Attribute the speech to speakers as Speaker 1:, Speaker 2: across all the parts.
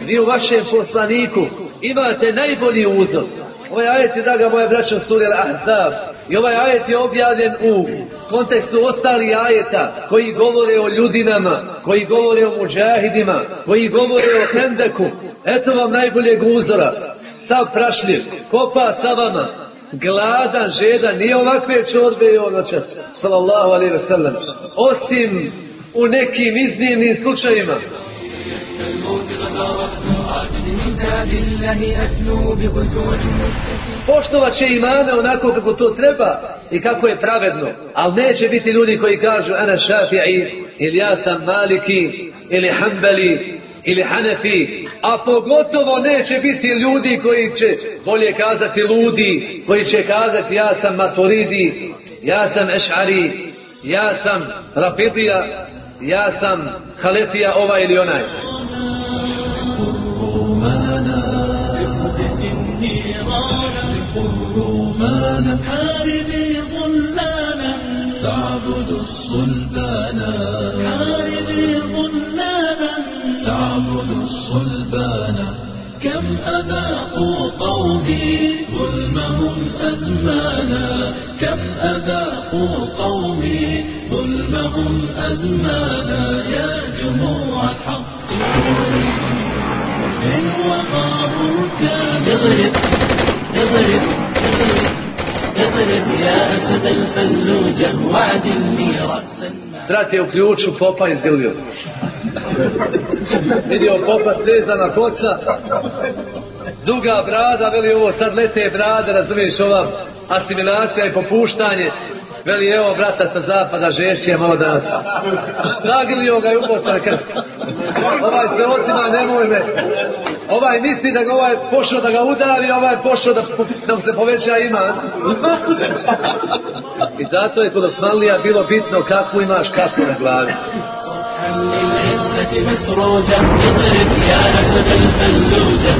Speaker 1: Vi u vašem poslaniku imate najbolji uzor. Ovaj ajet je, draga moja braća, suri Al-Ahzab. I ovaj ajet je objavljen u kontekstu ostalih ajeta koji govore o ljudinama, koji govore o muđahidima, koji govore o hendeku. Eto vam najboljeg uzora. Sav prašljiv, kopa sa vama, gladan, žedan, nije ovakve čorbe i ono čas, sallallahu alaihi wa sallam. Osim u nekim iznimnim slučajima. Poštovat će imane onako kako to treba i kako je pravedno. Ali neće biti ljudi koji kažu ana šafi'i ili ja sam maliki ili hambali ili hanefi. A pogotovo neće biti ljudi koji će bolje kazati ludi, koji će kazati ja sam maturidi, ja sam eš'ari, ja sam rafidija, ja sam halefija ovaj ili onaj. حاربي ظلالا تعبد الصلبانا حاربي ظلالا تعبد الصلبانا كم أذاقوا قومي ظلمهم أزمانا. كم أذاقوا قومي ظلمهم أزمانا. يا جموع الحق. إن وقع بركان اضرب اضرب اضرب اضرب يا أسد الفلوجة وعدلني رأسا Brat je u ključu popa izgrlio. Vidio popa srezana kosa, duga brada, veli ovo sad lete brade, razumiješ ova asimilacija i popuštanje. Veli, evo, brata sa zapada, žešće malo danas. Zagrlio ga i uposta krst. Ovaj se otima, nemoj me. Ovaj misli da ga ovaj pošao da ga udari, ovaj pošao da, da mu se poveća ima. I zato je kod Osmanlija bilo bitno kakvu imaš kapu na glavi. للعزة مسروجة اضرب يا أسد الفلوجة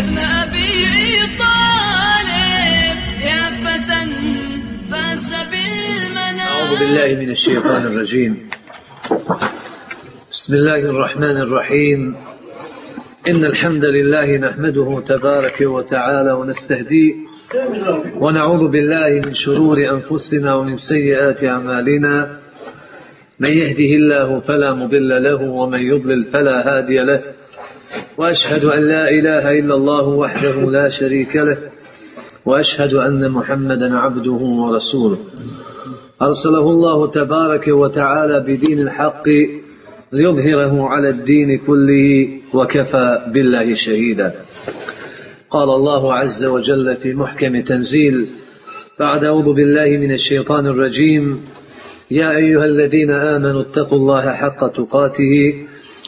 Speaker 2: ابن أبي طالب يا فتى فاز بالمنام.
Speaker 1: أعوذ بالله من الشيطان الرجيم. بسم الله الرحمن الرحيم. إن الحمد لله نحمده تبارك وتعالى ونستهديه ونعوذ بالله من شرور أنفسنا ومن سيئات أعمالنا. من يهده الله فلا مضل له ومن يضلل فلا هادي له. وأشهد أن لا إله إلا الله وحده لا شريك له وأشهد أن محمدا عبده ورسوله. أرسله الله تبارك وتعالى بدين الحق ليظهره على الدين كله وكفى بالله شهيدا. قال الله عز وجل في محكم تنزيل بعد أعوذ بالله من الشيطان الرجيم يا أيها الذين آمنوا اتقوا الله حق تقاته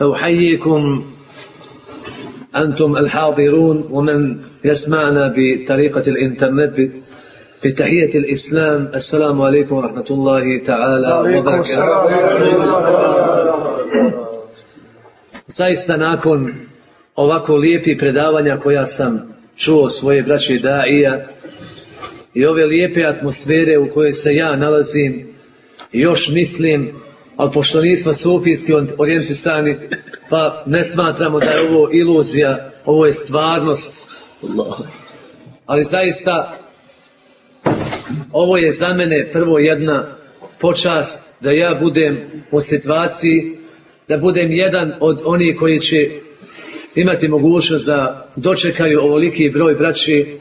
Speaker 1: فأحييكم أنتم الحاضرون ومن يسمعنا بطريقة الإنترنت بتحية الإسلام السلام عليكم ورحمة الله تعالى وبركاته Zaista nakon ovako lijepih predavanja koja sam čuo svoje braće Daija i ove lijepe atmosfere u kojoj se ja nalazim još mislim ali pošto nismo sufijski orijentisani, pa ne smatramo da je ovo iluzija, ovo je stvarnost. Ali zaista, ovo je za mene prvo jedna počast da ja budem u situaciji, da budem jedan od onih koji će imati mogućnost da dočekaju ovoliki broj braći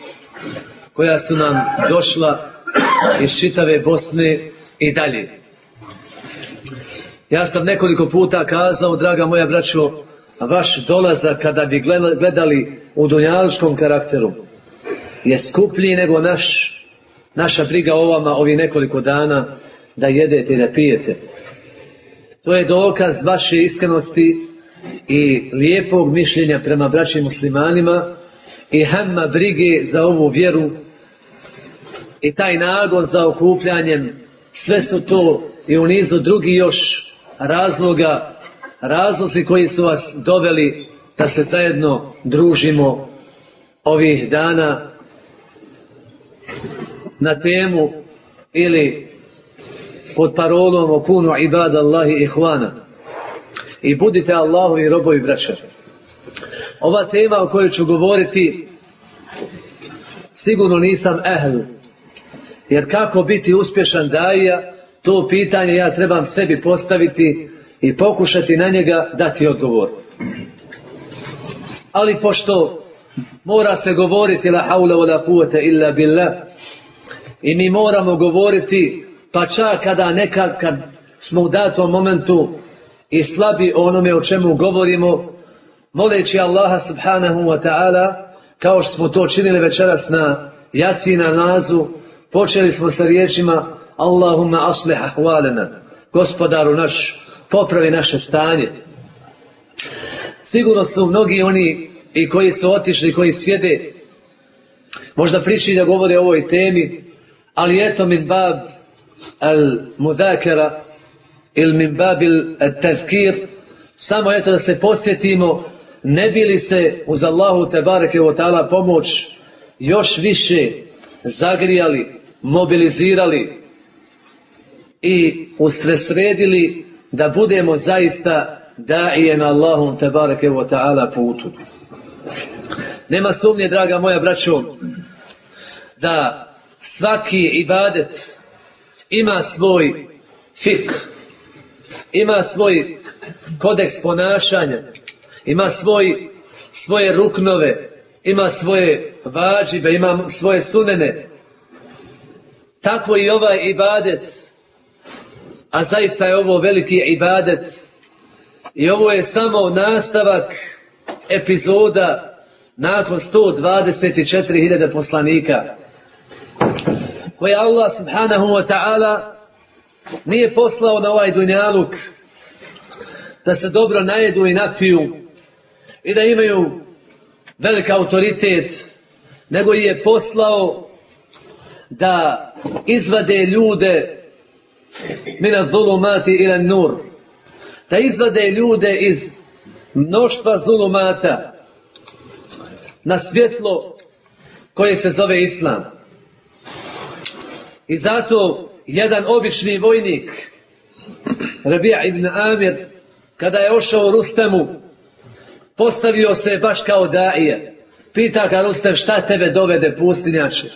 Speaker 1: koja su nam došla iz čitave Bosne i dalje. Ja sam nekoliko puta kazao, draga moja braćo, vaš dolazak kada bi gledali u dunjališkom karakteru je skuplji nego naš, naša briga o vama ovi nekoliko dana da jedete i da pijete. To je dokaz vaše iskrenosti i lijepog mišljenja prema braćim muslimanima i hemma brige za ovu vjeru i taj nagon za okupljanjem sve su to i u nizu drugi još razloga razlozi koji su vas doveli da se zajedno družimo ovih dana na temu ili pod parolom o kunu ibad Allahi ihvana i budite Allahu i robovi braća. Ova tema o kojoj ću govoriti sigurno nisam ehl. Jer kako biti uspješan daja, to pitanje ja trebam sebi postaviti i pokušati na njega dati odgovor. Ali pošto mora se govoriti la haula wa la kuvvete illa billah i mi moramo govoriti pa čak kada nekad kad smo u datom momentu i slabi onome o čemu govorimo moleći Allaha subhanahu wa ta'ala kao što smo to činili večeras na jaci na nazu počeli smo sa riječima Allahumma aslih ahvalena gospodaru naš popravi naše stanje. Sigurno su mnogi oni i koji su otišli koji sjede možda priči da govore o ovoj temi ali eto min bab al mudakara ili min babil tezkir samo eto da se posjetimo ne bili se uz Allahu te bareke ta'ala pomoć još više zagrijali, mobilizirali i ustresredili da budemo zaista daije na Allahum te bareke ta'ala putu. Nema sumnje, draga moja braćo, da svaki ibadet ima svoj fik, ima svoj kodeks ponašanja, ima svoj, svoje ruknove, ima svoje vađibe, ima svoje sunene. Tako i ovaj ibadet, a zaista je ovo veliki ibadet. I ovo je samo nastavak epizoda nakon 124.000 poslanika koje Allah subhanahu wa ta'ala nije poslao na ovaj dunjaluk da se dobro najedu i napiju i da imaju velik autoritet, nego je poslao da izvade ljude mina zulumati ila nur. Da izvade ljude iz mnoštva zulumata na svjetlo koje se zove Islam. I zato jedan obični vojnik Rabija ibn Amir kada je ošao Rustemu postavio se baš kao daije. Pita ga Rustem šta tebe dovede pustinjače?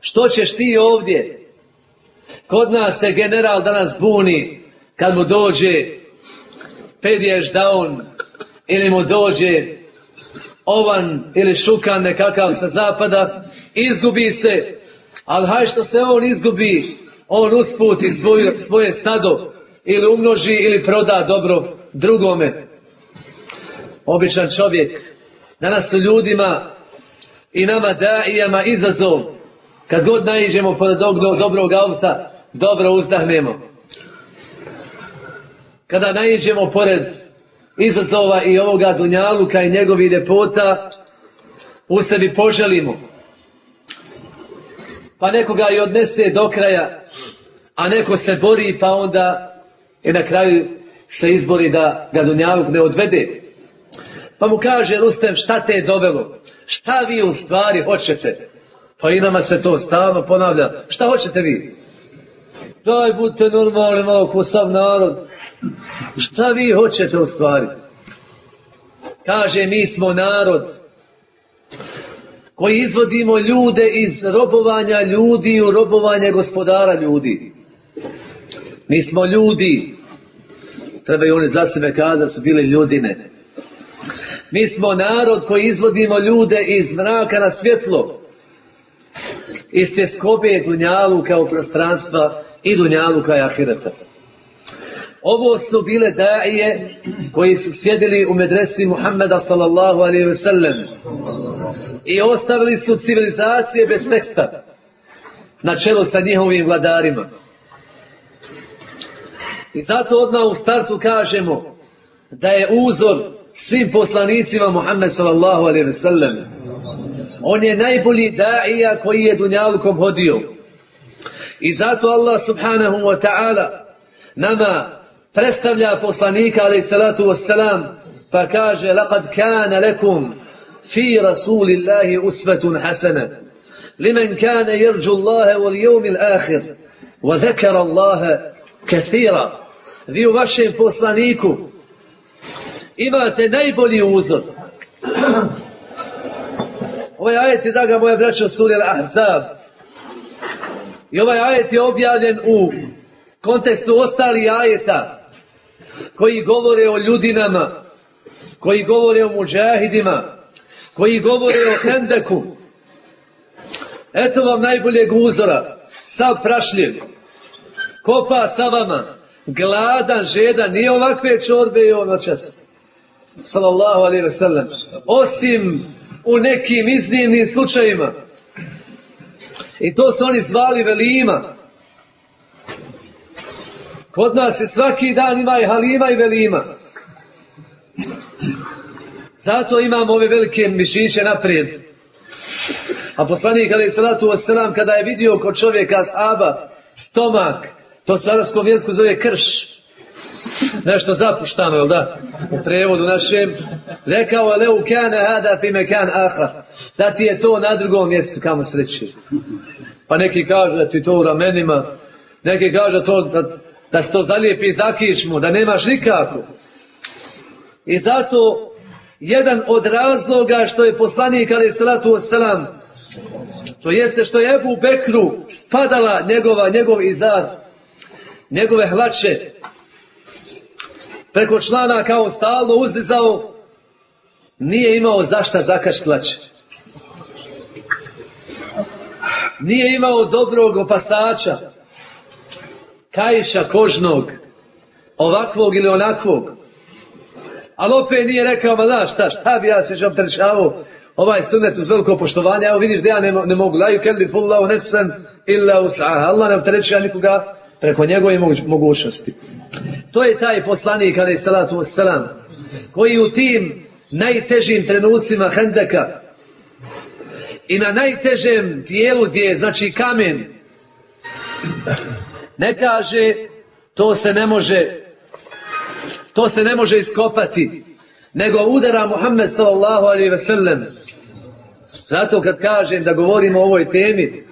Speaker 1: Što ćeš ti ovdje? Kod nas se general danas buni kad mu dođe pedješ on ili mu dođe ovan ili šukan nekakav sa zapada izgubi se ali haj što se on izgubi on usputi svoje, svoje stado ili umnoži ili proda dobro drugome običan čovjek. Danas su ljudima i nama daijama izazov. Kad god naiđemo pored dobrog, dobrog auta, dobro uzdahnemo. Kada naiđemo pored izazova i ovoga dunjaluka i njegovi ljepota, u sebi poželimo. Pa nekoga i odnese do kraja, a neko se bori pa onda i na kraju se izbori da ga dunjaluk ne odvede. Pa mu kaže Rustem šta te je dovelo? Šta vi u stvari hoćete? Pa i nama se to stalno ponavlja. Šta hoćete vi? Daj budite normalni malo ko sav narod. Šta vi hoćete u stvari? Kaže, mi smo narod koji izvodimo ljude iz robovanja ljudi u robovanje gospodara ljudi. Mi smo ljudi. Trebaju oni za sebe kada da su bili ljudine. Mi smo narod koji izvodimo ljude iz mraka na svjetlo. Iz tjeskobe dunjaluka u prostranstva i dunjaluka i ahireta. Ovo su bile daje koji su sjedili u medresi Muhammeda sallallahu alaihi ve sellem i ostavili su civilizacije bez teksta na čelu sa njihovim vladarima. I zato odmah u startu kažemo da je uzor svim poslanicima Muhammed sallallahu alaihi ve sellem. On je najbolji daija koji je dunjalukom hodio. I zato Allah subhanahu wa ta'ala nama predstavlja poslanika alaih salatu wassalam pa kaže kana lekum fi rasulillahi usvetun hasana limen kana jerđu Allahe wal jevmi l'akhir wa zekara Allahe kathira vi u vašem poslaniku imate najbolji uzor ovaj ajet je draga moja braća suri al-Ahzab i ovaj ajet je objavljen u kontekstu ostali ajeta koji govore o ljudinama, koji govore o muđahidima, koji govore o hendeku. Eto vam najboljeg uzora, sav prašljiv, kopa sa vama, gladan, žedan, nije ovakve čorbe i ono čas. Sallallahu alaihi ve sellem. Osim u nekim iznimnim slučajima. I to su oni zvali velima. Kod nas je svaki dan ima i halima i velima. Zato imamo ove velike mišiće naprijed. A poslanik ali salatu wasalam kada je vidio kod čovjeka sahaba stomak, to se arabskom jeziku zove krš. Nešto zapuštano, jel da? U prevodu našem. Rekao je leu kane hada fi mekan aha. Da ti je to na drugom mjestu kamo sreći. Pa neki kažu da ti to u ramenima. Neki kažu to da da se to zalijepi za kišmu, da nemaš nikako. I zato jedan od razloga što je poslanik ali salatu wasalam to jeste što je Ebu Bekru spadala njegova, njegov izar njegove hlače preko člana kao stalno uzdizao nije imao zašta zakaš hlače nije imao dobrog opasača. Kajša kožnog, ovakvog ili onakvog. Ali opet nije rekao, ma znaš šta, šta bi ja se prečavao ovaj sunet uz veliko poštovanje, evo vidiš da ja ne, ne mogu, laju kelli fullahu nefsan illa us'aha, Allah ne opterećuje nikoga preko njegove mogućnosti. To je taj poslanik, ali salatu wassalam, koji u tim najtežim trenucima hendeka i na najtežem dijelu gdje je, znači kamen, ne kaže to se ne može to se ne može iskopati nego udara Muhammed sallallahu alaihi ve sellem zato kad kažem da govorimo o ovoj temi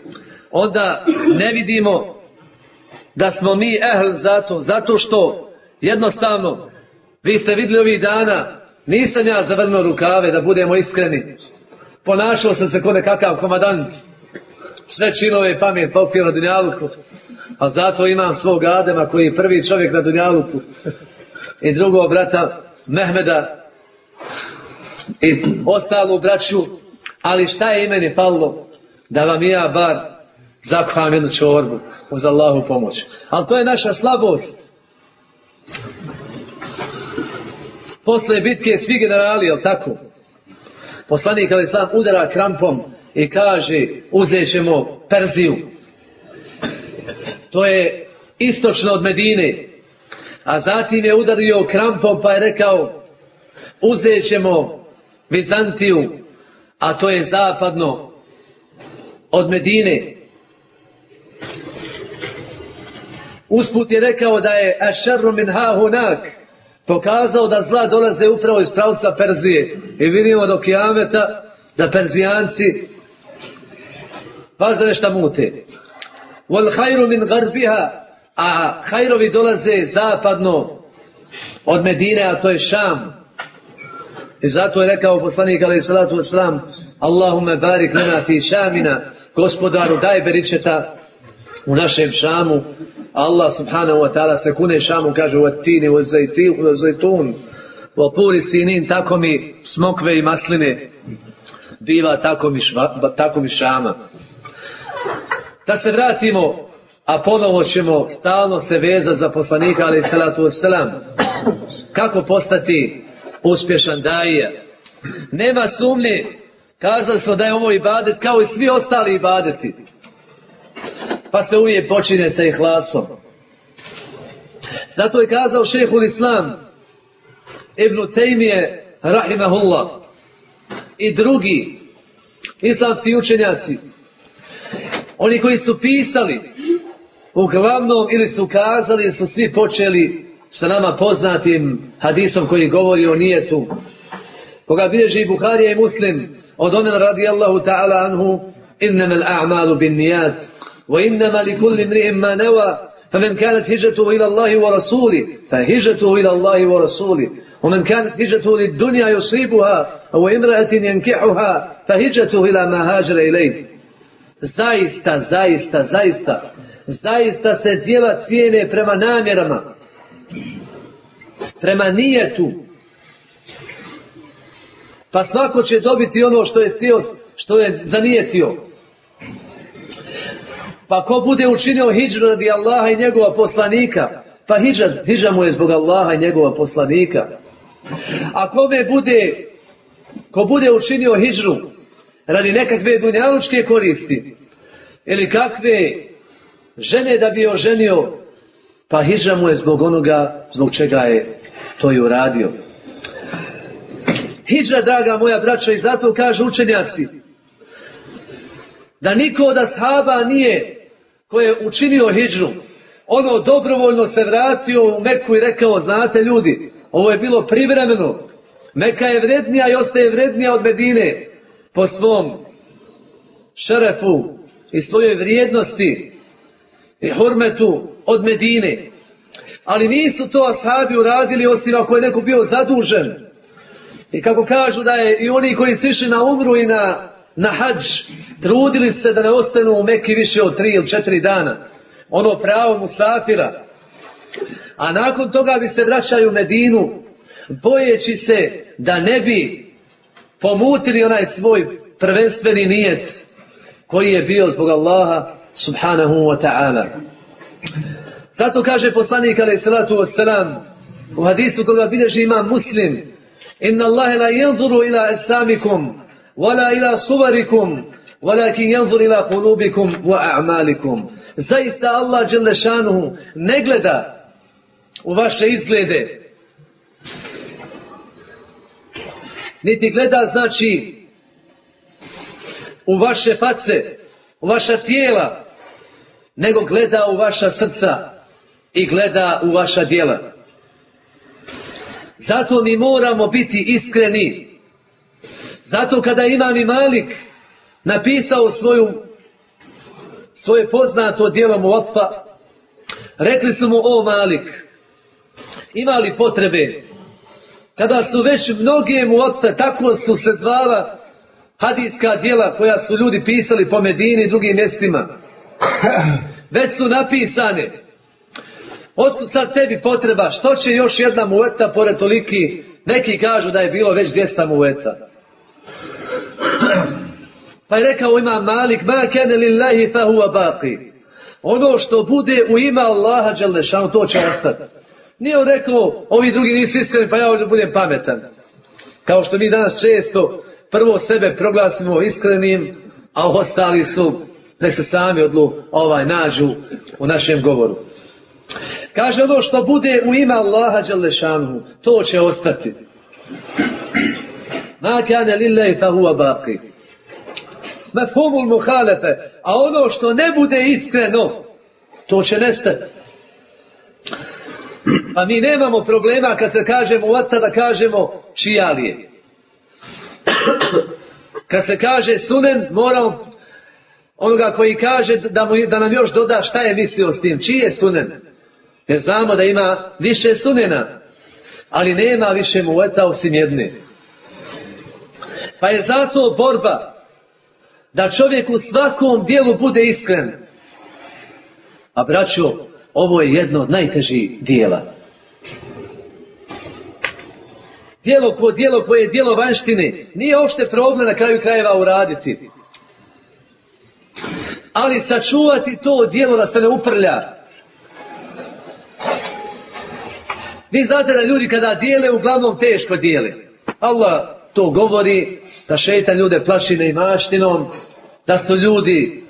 Speaker 1: onda ne vidimo da smo mi ehl zato zato što jednostavno vi ste vidjeli ovih dana nisam ja zavrnuo rukave da budemo iskreni ponašao sam se kod nekakav komadant sve činove i pamet popio na dunjaluku A zato imam svog Adema koji je prvi čovjek na Dunjaluku. I drugog brata Mehmeda. I ostalu braću. Ali šta je imeni fallo? Da vam i ja bar zakuham jednu čorbu. Uz Allahu pomoć. Ali to je naša slabost. Posle bitke svi generali, jel tako? Poslanik ali sam udara krampom i kaže uzet ćemo Perziju to je istočno od Medine. A zatim je udario krampom pa je rekao uzet ćemo Vizantiju, a to je zapadno od Medine. Usput je rekao da je Ašarru min ha hunak pokazao da zla dolaze upravo iz pravca Perzije. I vidimo do kijameta da Perzijanci vas da nešto mute. Wal hajru min garbiha, a hajrovi dolaze zapadno od Medine, a to je Šam. I zato je rekao poslanik alaih salatu wasalam, Allahume barik lana fi šamina, gospodaru daj beričeta u našem Šamu, Allah subhanahu wa ta'ala se kune šamu kaže u tini u zajtun. U puri sinin tako mi smokve i masline. Biva tako mi, šva, tako mi šama. Da se vratimo a ponovo ćemo stalno se vezati za poslanika alaih salatu wasalam kako postati uspješan daje. Nema sumnje, kazali smo da je ovo ibadet kao i svi ostali ibadeti. Pa se uvijek počine sa ihlasom. Zato je kazao šehul Islam, Ibn Tejmije, Rahimahullah, i drugi islamski učenjaci, oni koji su pisali, uglavnom ili su kazali, ili su svi počeli sa nama poznatim hadisom koji govori o nijetu. Koga bilježi Buharija i Muslim od omen radijallahu ta'ala anhu innama l'a'malu bin nijat wa innama li kulli mri'im ma neva فمن كانت هجرته إلى الله ورسوله فهجرته إلى الله ورسوله ومن كانت هجرته للدنيا يصيبها أو امرأة ينكحها فهجرته إلى ما هاجر إليه zaista, zaista, zaista zaista se djela cijene prema namjerama prema nijetu. Pa svako će dobiti ono što je stio, što je zanijetio. Pa ko bude učinio hijđu radi Allaha i njegova poslanika, pa hijđa, hijđa mu je zbog Allaha i njegova poslanika. A kome bude, ko bude učinio hijđu radi nekakve dunjalučke koristi, ili kakve žene da bi oženio, pa hijđa mu je zbog onoga zbog čega je to je uradio. Hidža, draga moja braća, i zato kažu učenjaci, da niko od ashaba nije ko je učinio hidžu, ono dobrovoljno se vratio u Meku i rekao, znate ljudi, ovo je bilo privremeno, Meka je vrednija i ostaje vrednija od Medine po svom šerefu i svojoj vrijednosti i hurmetu od Medine. Ali nisu to ashabi uradili osim ako je neko bio zadužen. I kako kažu da je i oni koji su išli na umru i na, na hađ, trudili se da ne ostanu u Meki više od tri ili četiri dana. Ono pravo musafira. A nakon toga bi se vraćaju Medinu, bojeći se da ne bi pomutili onaj svoj prvenstveni nijec koji je bio zbog Allaha subhanahu wa ta'ala. Zato kaže poslanik alaih salatu wassalam u hadisu koga bilježi ima muslim Inna Allahe la yanzuru ila esamikum wala ila suvarikum walakin yanzur ila kulubikum wa a'malikum Zaista Allah Đelešanuhu ne gleda u vaše izglede niti gleda znači u vaše face u vaša tijela nego gleda u vaša srca i gleda u vaša djela. Zato mi moramo biti iskreni. Zato kada imam i Malik napisao svoju svoje poznato djelo mu otpa, rekli su mu o Malik, ima li potrebe? Kada su već mnoge mu otpe, tako su se zvala hadijska djela koja su ljudi pisali po Medini i drugim mjestima. Već su napisane. Otkud sad tebi potreba, što će još jedna mueta pored toliki, neki kažu da je bilo već 200 mueta. Pa je rekao ima Malik, ma kene lillahi fa huwa baqi. Ono što bude u ima Allaha Đalešanu, to će ostati. Nije on rekao, ovi drugi nisu iskreni, pa ja ovdje budem pametan. Kao što mi danas često prvo sebe proglasimo iskrenim, a ostali su, nek se sami odlu ovaj nađu u našem govoru. Kaže ono što bude u ime Allaha Đalešanu, to će ostati. Ma kane lillahi fa huwa baqi. Mafhumul muhalefe. A ono što ne bude iskreno, to će nestati. Pa mi nemamo problema kad se kažemo uvata da kažemo čija li je. Kad se kaže sunen, moramo onoga koji kaže da, mu, da nam još doda šta je mislio s tim. Čiji je sunen? Jer znamo da ima više sunena, ali nema više muveta osim jedne. Pa je zato borba da čovjek u svakom dijelu bude iskren. A braćo, ovo je jedno od najtežih dijela. Dijelo, ko, dijelo koje je dijelo vanštine nije uopšte problem na kraju krajeva uraditi. Ali sačuvati to dijelo da se ne uprlja. Vi znate da ljudi kada dijele, uglavnom teško dijele. Allah to govori da šetan ljude plaši neimaštinom, da su ljudi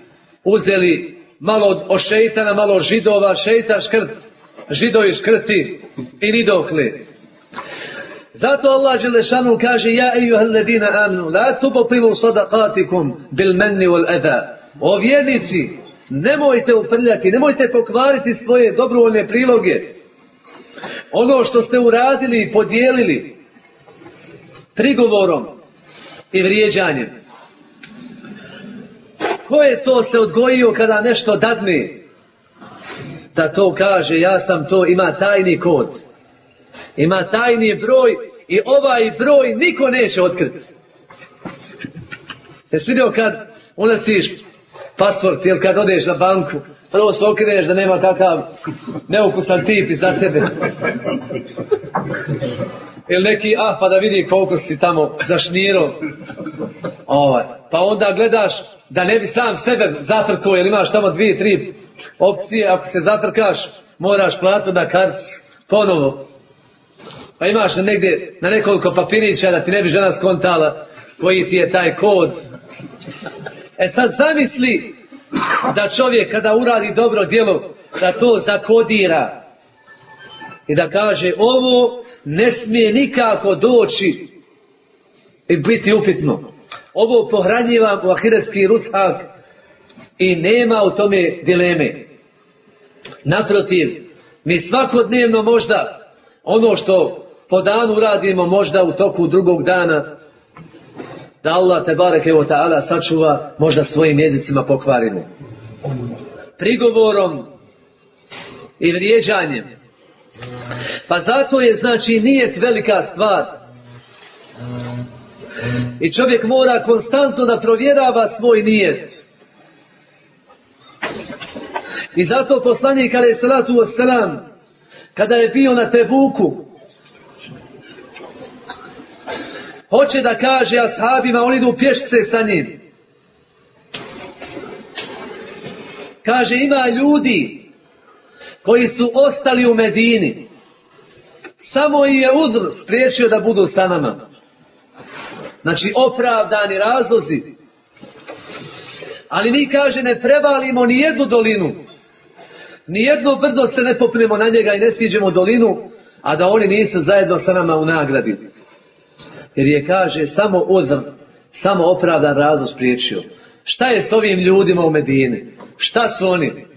Speaker 1: uzeli malo od, od šeitana, malo od židova, šeitan škrt, židovi škrti i nidokle. Zato Allah Đelešanu kaže Ja ejuhel ledina amnu, la tubotilu sadaqatikum bil menni eda. O vjernici, nemojte uprljati, nemojte pokvariti svoje dobrovoljne priloge. Ono što ste uradili i podijelili prigovorom i vrijeđanjem. Ko je to se odgojio kada nešto dadne? Da to kaže, ja sam to, ima tajni kod. Ima tajni broj i ovaj broj niko neće otkriti. Jesi vidio kad unosiš pasport ili kad odeš na banku, prvo se okreneš da nema kakav neukusan tip iza tebe. Ili neki ah pa da vidi koliko si tamo zašnirao. Ovaj. Pa onda gledaš da ne bi sam sebe zatrkao jer imaš tamo dvije, tri opcije. Ako se zatrkaš moraš platu na kartu ponovo. Pa imaš negdje na nekoliko papirića da ti ne bi žena skontala koji ti je taj kod. E sad zamisli da čovjek kada uradi dobro djelo da to zakodira i da kaže ovo ne smije nikako doći i biti upitno. Ovo pohranjivam u ahiretski rusak i nema u tome dileme. Naprotiv, mi svakodnevno možda ono što po danu radimo možda u toku drugog dana da Allah te bareke o ta'ala sačuva možda svojim jezicima pokvarimo. Prigovorom i vrijeđanjem. Pa zato je znači nijet velika stvar. I čovjek mora konstantno da provjerava svoj nijet. I zato poslanik je salatu wassalam kada je bio na Tebuku hoće da kaže ashabima, oni idu pješce sa njim. Kaže, ima ljudi koji su ostali u Medini. Samo i je uzr spriječio da budu sa nama. Znači, opravdani razlozi. Ali mi, kaže, ne prevalimo ni jednu dolinu. Ni jedno brdo se ne popnemo na njega i ne siđemo dolinu, a da oni nisu zajedno sa nama u nagradi. Jer je, kaže, samo uzr, samo opravdan razlog spriječio. Šta je s ovim ljudima u Medini? Šta su oni?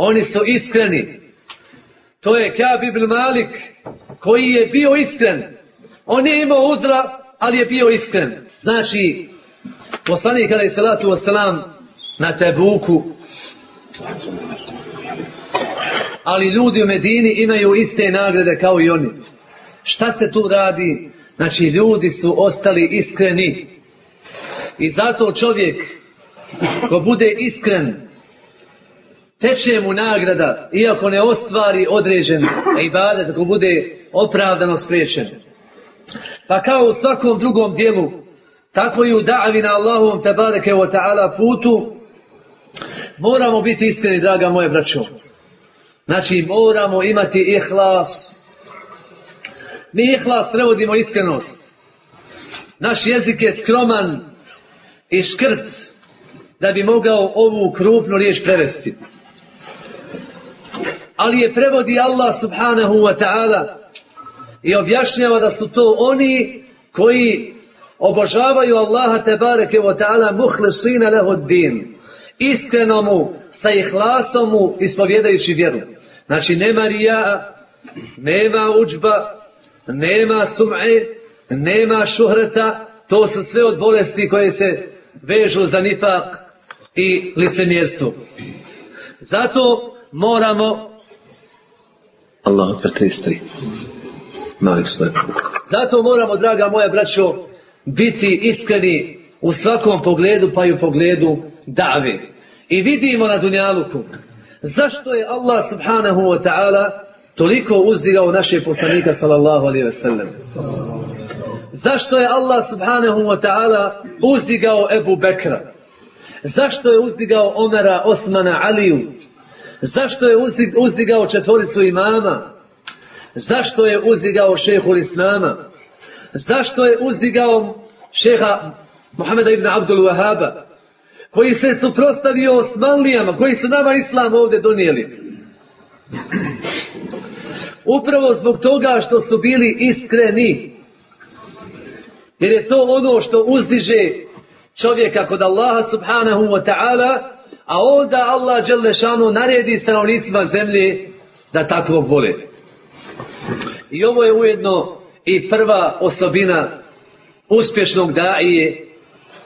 Speaker 1: Oni su iskreni. To je Kab ibn Malik koji je bio iskren. On je imao uzra, ali je bio iskren. Znači, poslanik je salatu wasalam na Tebuku, ali ljudi u Medini imaju iste nagrade kao i oni. Šta se tu radi? Znači, ljudi su ostali iskreni. I zato čovjek, ko bude iskren, teče mu nagrada, iako ne ostvari određen ibadet, ako bude opravdano spriječen. Pa kao u svakom drugom dijelu, tako i u da'avi na Allahovom tabareke wa ta'ala putu, moramo biti iskreni, draga moje braćo. Znači, moramo imati ihlas, Mi ihlas prevodimo iskrenost. Naš jezik je skroman i škrt da bi mogao ovu krupnu riječ prevesti. Ali je prevodi Allah subhanahu wa ta'ala i objašnjava da su to oni koji obožavaju Allaha tebareke wa ta'ala muhlisina leho din. Iskreno mu, sa ihlasom mu ispovjedajući vjeru. Znači nema rija, nema uđba, nema sum'e, nema šuhreta, to su sve od bolesti koje se vežu za nifak i licemjerstvo. Zato moramo Allah, per 33. Malik Zato moramo, draga moja braćo, biti iskreni u svakom pogledu, pa i u pogledu dave. I vidimo na Dunjaluku, zašto je Allah subhanahu wa ta'ala toliko uzdigao naše poslanika sallallahu alaihi ve sellem. Zašto je Allah subhanahu wa ta'ala uzdigao Ebu Bekra? Zašto je uzdigao Omera, Osmana, Aliju? Zašto je uzdigao četvoricu imama? Zašto je uzdigao šehu Islama? Zašto je uzdigao šeha Muhammeda ibn Abdul Wahaba? Koji se suprostavio Osmanlijama, koji su nama Islam ovdje donijeli. Upravo zbog toga što su bili iskreni. Jer je to ono što uzdiže čovjeka kod Allaha subhanahu wa ta'ala, a onda Allah šanu naredi stanovnicima zemlje da takvog vole. I ovo je ujedno i prva osobina uspješnog daije,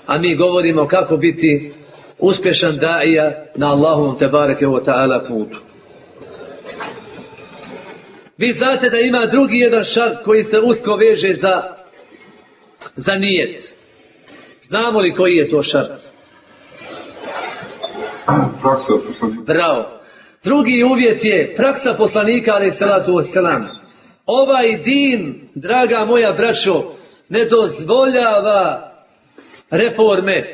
Speaker 1: a mi govorimo kako biti uspješan daija na Allahom te bareke wa ta'ala putu. Vi znate da ima drugi jedan šart koji se usko veže za, za nijet. Znamo li koji je to šart?
Speaker 3: Praksa
Speaker 1: Bravo. Drugi uvjet je praksa poslanika, ali salatu wasalam. Ovaj din, draga moja braćo, ne dozvoljava reforme.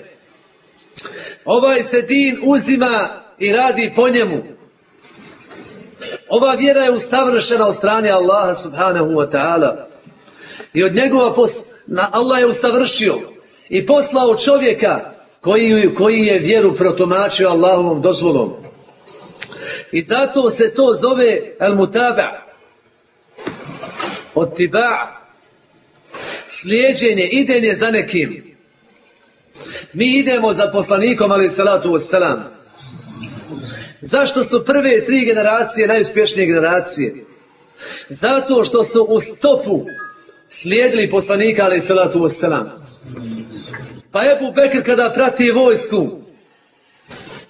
Speaker 1: Ovaj se din uzima i radi po njemu. Ova vjera je usavršena od strane Allaha subhanahu wa ta'ala. I od njegova pos... Na Allah je usavršio i poslao čovjeka koji, koji je vjeru protumačio Allahovom dozvolom. I zato se to zove al mutaba. Od tiba. Slijeđenje, idenje za nekim. Mi idemo za poslanikom, ali salatu wassalam. Zašto su prve tri generacije najuspješnije generacije? Zato što su u stopu slijedili poslanika, ali salatu wassalam. Pa Ebu Bekr kada prati vojsku,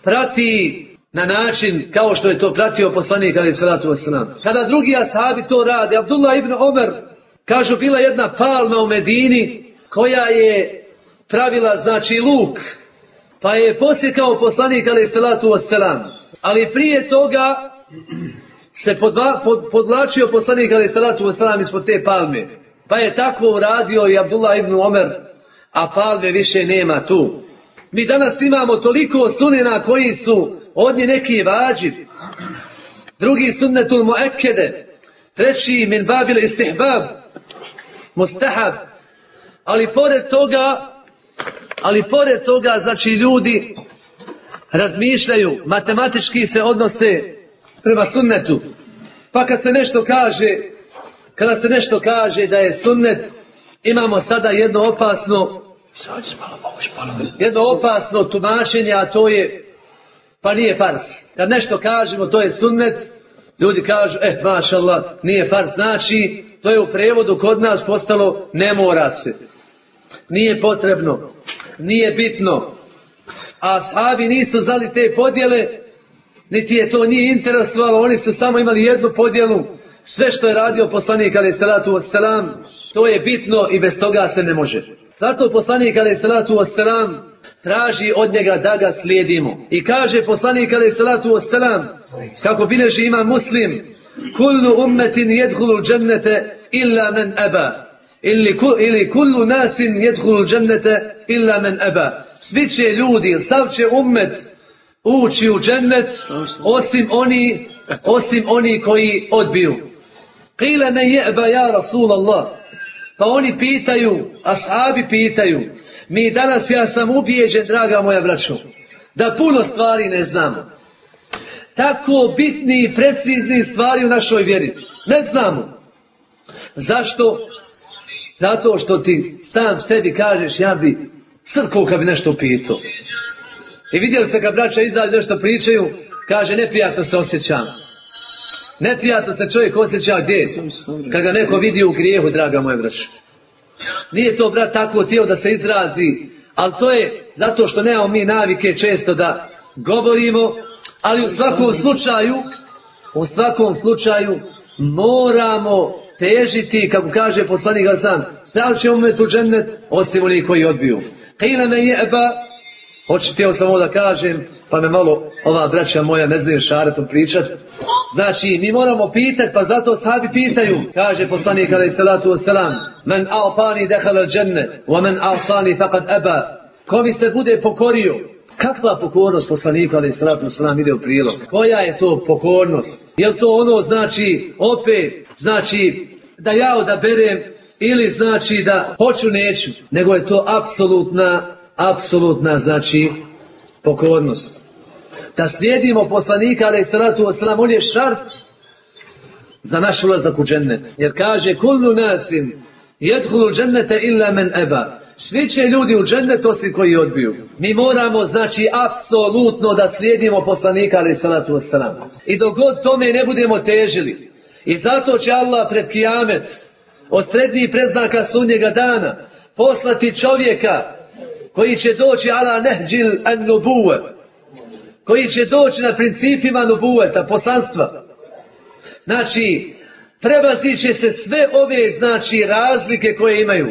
Speaker 1: prati na način kao što je to pratio poslanik ali salatu wasalam. Kada drugi ashabi to rade, Abdullah ibn Omer, kažu bila jedna palma u Medini koja je pravila znači luk, pa je posjekao poslanik ali salatu wasalam. Ali prije toga se podva, pod, podlačio poslanik ali salatu wasalam ispod te palme. Pa je tako uradio i Abdullah ibn Omer a palme više nema tu. Mi danas imamo toliko sunena koji su od nje neki vađiv, drugi sunnetul muekede, treći min babil istihbab, mustahab, ali pored toga, ali pored toga, znači ljudi razmišljaju, matematički se odnose prema sunnetu. Pa kad se nešto kaže, kada se nešto kaže da je sunnet, imamo sada jedno opasno jedno opasno tumačenje, a to je pa nije fars. Kad nešto kažemo, to je sunnet, ljudi kažu, eh, mašallah, nije fars. Znači, to je u prevodu kod nas postalo, ne mora se. Nije potrebno. Nije bitno. A sahabi nisu znali te podjele, niti je to nije interesovalo, oni su samo imali jednu podjelu. Sve što je radio poslanik, ali salatu wasalam, to je bitno i bez toga se ne može. Zato poslanik alaih salatu wasalam traži od njega da ga slijedimo. I kaže poslanik alaih salatu wasalam kako bileži ima muslim kullu ummetin jedhulu džennete illa men eba. Ili, ili kullu nasin jedhulu džennete illa men eba. Svi će ljudi, sav će ummet ući u džennet osim oni, osim oni koji odbiju. Qila men je'ba ja Rasulallah. Pa oni pitaju, ashabi pitaju, mi danas, ja sam ubijeđen, draga moja braćo, da puno stvari ne znamo. Tako bitni i precizni stvari u našoj vjeri. Ne znamo. Zašto? Zato što ti sam sebi kažeš, ja bi crkao kad bi nešto pitao. I vidjeli ste kad braća izdali nešto pričaju, kaže neprijatno se osjećam. Neprijatno se čovjek osjeća gdje? Kad ga neko vidi u grijehu, draga moja braća. Nije to, brat, tako tijelo da se izrazi, ali to je zato što nemamo mi navike često da govorimo, ali u svakom slučaju, u svakom slučaju, moramo težiti, kako kaže poslanik Hasan, da li će umet u džennet, osim oni koji odbiju. Kile me jeba, ovo samo da kažem, pa me malo ova braća moja ne znaju šaretom pričat. Znači, mi moramo pitati, pa zato sahabi pitaju, kaže poslanik alaih salatu wasalam, men a'tani dehala dženne, wa men a'sani faqad eba, ko mi se bude pokorio, kakva pokornost poslanika alaih salatu wasalam ide u prilog? Koja je to pokornost? Je to ono, znači, opet, znači, da ja odaberem ili znači da hoću neću, nego je to apsolutna, apsolutna znači pokornost. Da slijedimo poslanika, ali salatu wasalam, on je šart za naš ulazak u džennet. Jer kaže, kullu nasin, jedhulu džennete illa men eba. Svi će ljudi u džennet osim koji odbiju. Mi moramo, znači, apsolutno da slijedimo poslanika, ali salatu wasalam. I dok god tome ne budemo težili. I zato će Allah pred kijamet od srednjih preznaka sunnjega dana poslati čovjeka koji će doći ala nehđil an nubuwe koji će doći na principima nubueta, poslanstva. Znači, prebazit će se sve ove, znači, razlike koje imaju.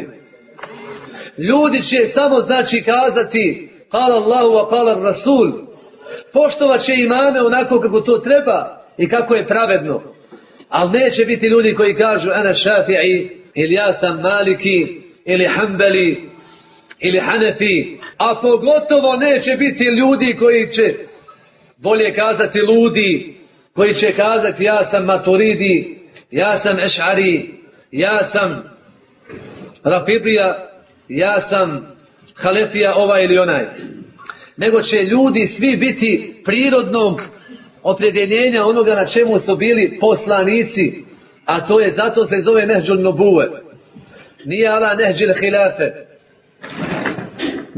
Speaker 1: Ljudi će samo, znači, kazati kala Allahu a kala Rasul. Poštovat će imame onako kako to treba i kako je pravedno. Ali neće biti ljudi koji kažu ana šafi'i ili ja sam maliki ili hambeli ili hanefi. A pogotovo neće biti ljudi koji će bolje kazati ludi koji će kazati ja sam maturidi ja sam ešari ja sam rafidija ja sam halefija ovaj ili onaj nego će ljudi svi biti prirodnog opredjeljenja onoga na čemu su bili poslanici, a to je zato se zove nehđul nubuve. Nije ala nehđil hilafe,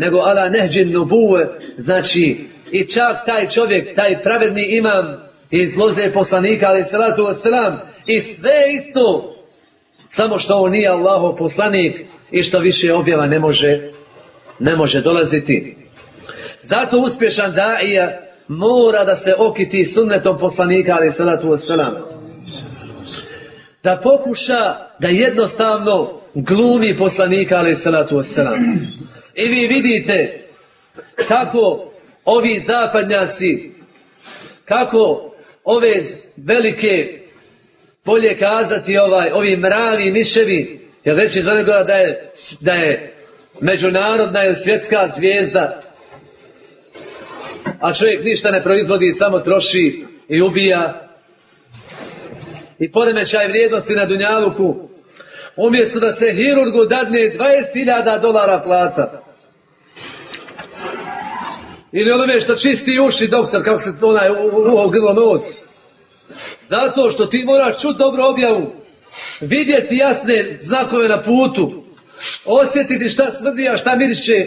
Speaker 1: nego ala nehđil nubuve, znači i čak taj čovjek, taj pravedni imam iz loze poslanika, ali salatu wasalam, i sve isto, samo što on nije Allahov poslanik i što više objava ne može, ne može dolaziti. Zato uspješan daija mora da se okiti sunnetom poslanika, ali salatu wasalam. Da pokuša da jednostavno glumi poslanika, ali salatu wasalam. I vi vidite kako ovi zapadnjaci, kako ove velike, bolje kazati ovaj, ovi mravi miševi, jer reći za nego da je, da je međunarodna ili svjetska zvijezda, a čovjek ništa ne proizvodi, samo troši i ubija. I poremećaj vrijednosti na Dunjaluku, umjesto da se hirurgu dadne 20.000 dolara plata. Ili onome što čisti uši doktor, kako se onaj uho grlo nos. Zato što ti moraš čuti dobro objavu, vidjeti jasne znakove na putu, osjetiti šta smrdi, a šta miriše,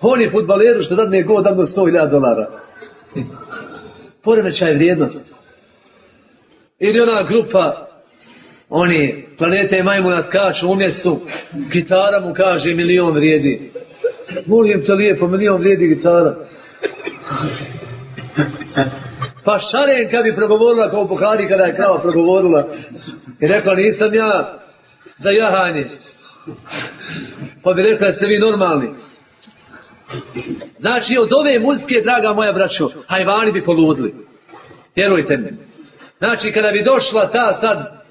Speaker 1: On je futbaleru što dadne god dadno 100.000 dolara. Poremećaj vrijednost. Ili ona grupa, oni planete majmuna skaču u mjestu, gitara mu kaže milion vrijedi. Molim te lijepo, milion vrijedi gitara. Pa šaren kad bi progovorila kao Buhari kada je krava progovorila i rekla nisam ja za jahanje. Pa bi rekla ste vi normalni. Znači, od ove muzike, draga moja braćo, hajvani bi poludili. Vjerujte mi. Znači, kada bi došla ta sad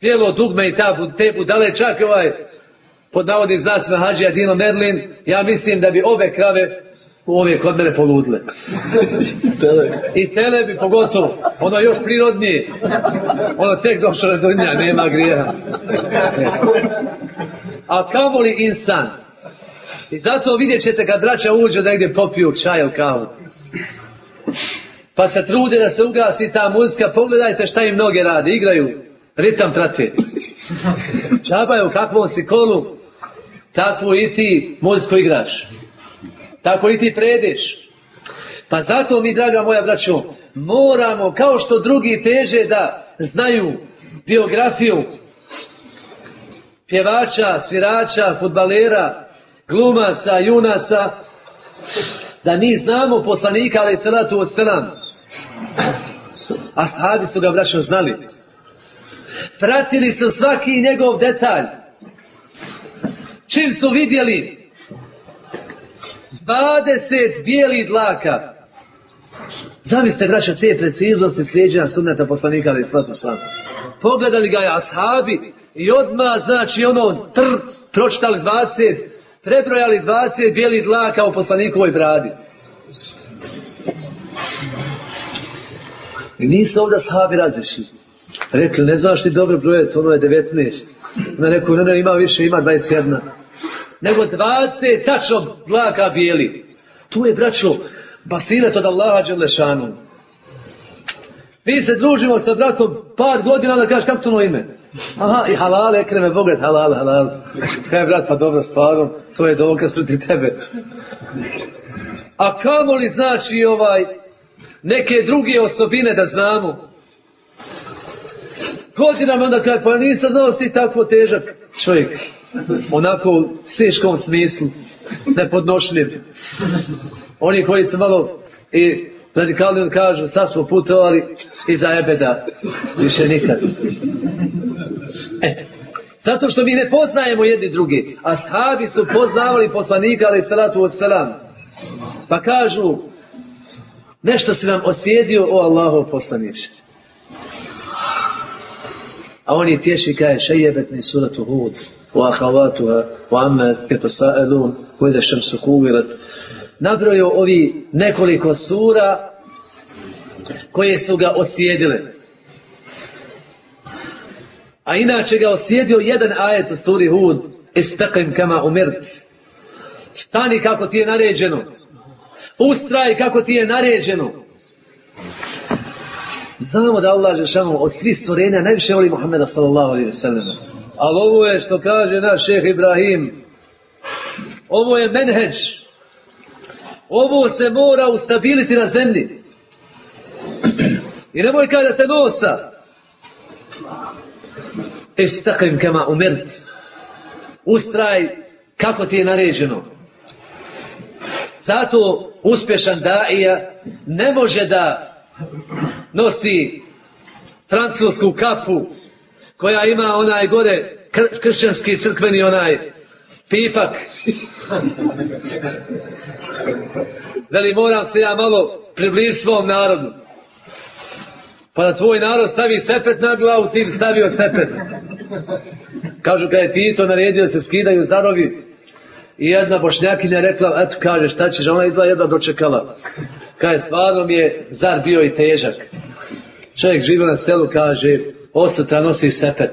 Speaker 1: tijelo dugme i ta, te budale, čak ovaj, pod navodnim znacima Hadžija Dino Merlin, ja mislim da bi ove krave u ove kod mene poludile. I tele bi pogotovo, ono još prirodnije, ono tek došlo do nja, nema grija. A kamo li insan, I zato vidjet ćete kad braća uđu da negdje popiju čaj ili kavu. Pa se trude da se ugasi ta muzika, pogledajte šta im mnoge rade, igraju, ritam prate. Čabaju kakvom si kolu, takvu i ti muziku igraš. Tako i ti predeš. Pa zato mi, draga moja braćo, moramo, kao što drugi teže da znaju biografiju pjevača, svirača, futbalera, glumaca, junaca, da mi znamo poslanika, ali salatu od selam. A sahabi su ga braćo znali. Pratili su svaki njegov detalj. Čim su vidjeli 20 bijelih dlaka. Zamislite, braćo, te preciznosti slijeđena sunneta poslanika ali slatu sam. Pogledali ga je ashabi i odmah, znači, ono, tr, pročitali 20, prebrojali 20 bijelih dlaka u poslanikovoj bradi. I nisu ovdje sahabi različni. Rekli, ne znaš ti dobro brojati, ono je 19. Ona rekao, ne, ne, ima više, ima 21. Nego 20 tačno dlaka bijeli. Tu je, braćo, basiret od Allaha Đelešanu. Mi se družimo sa bratom par godina, onda kažeš kako to ime? Aha, i halal, ekreme, bogat, halal, halal. Kaj brat, pa dobro, stvarno, to je dokaz protiv tebe. A kamo li znači ovaj, neke druge osobine da znamo? Godinama onda kaže, pa nisam znao si tako težak čovjek. Onako u teškom smislu, nepodnošljiv. Oni koji su malo i radikalni kažu, sad smo putovali i za ebeda. Više nikad. E, zato što mi ne poznajemo jedni drugi. A sahabi su poznavali poslanika, ali salatu od salam. Pa kažu, nešto si nam osvijedio o Allahov poslaniče. A on je tješi kaže šejebetni suratu Hud amma yatasaalun wa idha shamsu kuwirat. Nabrojio ovi nekoliko sura koje su ga osjedile. A inače ga osjedio jedan ajet u suri Hud istaqim kama umirt. Stani kako ti je naređeno. Ustraj kako ti je naređeno Znamo da Allah Žešanu od svih stvorenja najviše voli Muhammeda sallallahu alaihi sallam. Ali ovo je što kaže naš šeh Ibrahim. Ovo je menheđ. Ovo se mora ustabiliti na zemlji. I nemoj kada da te nosa. Istaqim kama umirt. Ustraj kako ti je naređeno. Zato uspješan daija ne može da nosi francusku kapu koja ima onaj gore kr kršćanski crkveni onaj pipak. Veli moram se ja malo približiti svom narodu. Pa da tvoj narod stavi sepet na glavu, ti stavio sepet. Kažu kada je Tito naredio se skidaju zarovi. I jedna bošnjakinja rekla, eto kaže šta ćeš, ona izva jedna dočekala. Kaže, stvarno mi je zar bio i težak. Čovjek živi na selu, kaže, osutra nosi sepet.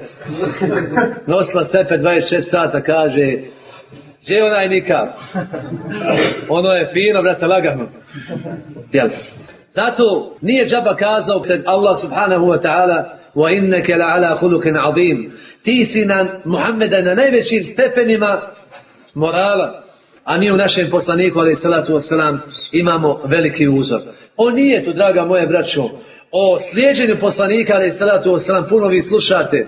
Speaker 1: Nosila sepet 26 sata, kaže, gdje je onaj nikab? Ono je fino, brate, lagano. Jel? Zato nije džaba kazao pred Allah subhanahu wa ta'ala la ala hulukin azim. Ti si na Muhammeda na najvećim stepenima morala. A mi u našem poslaniku, ali salatu wasalam, imamo veliki uzor. On nije tu, draga moje braćo, o slijeđenju poslanika, ali salatu wasalam, puno vi slušate.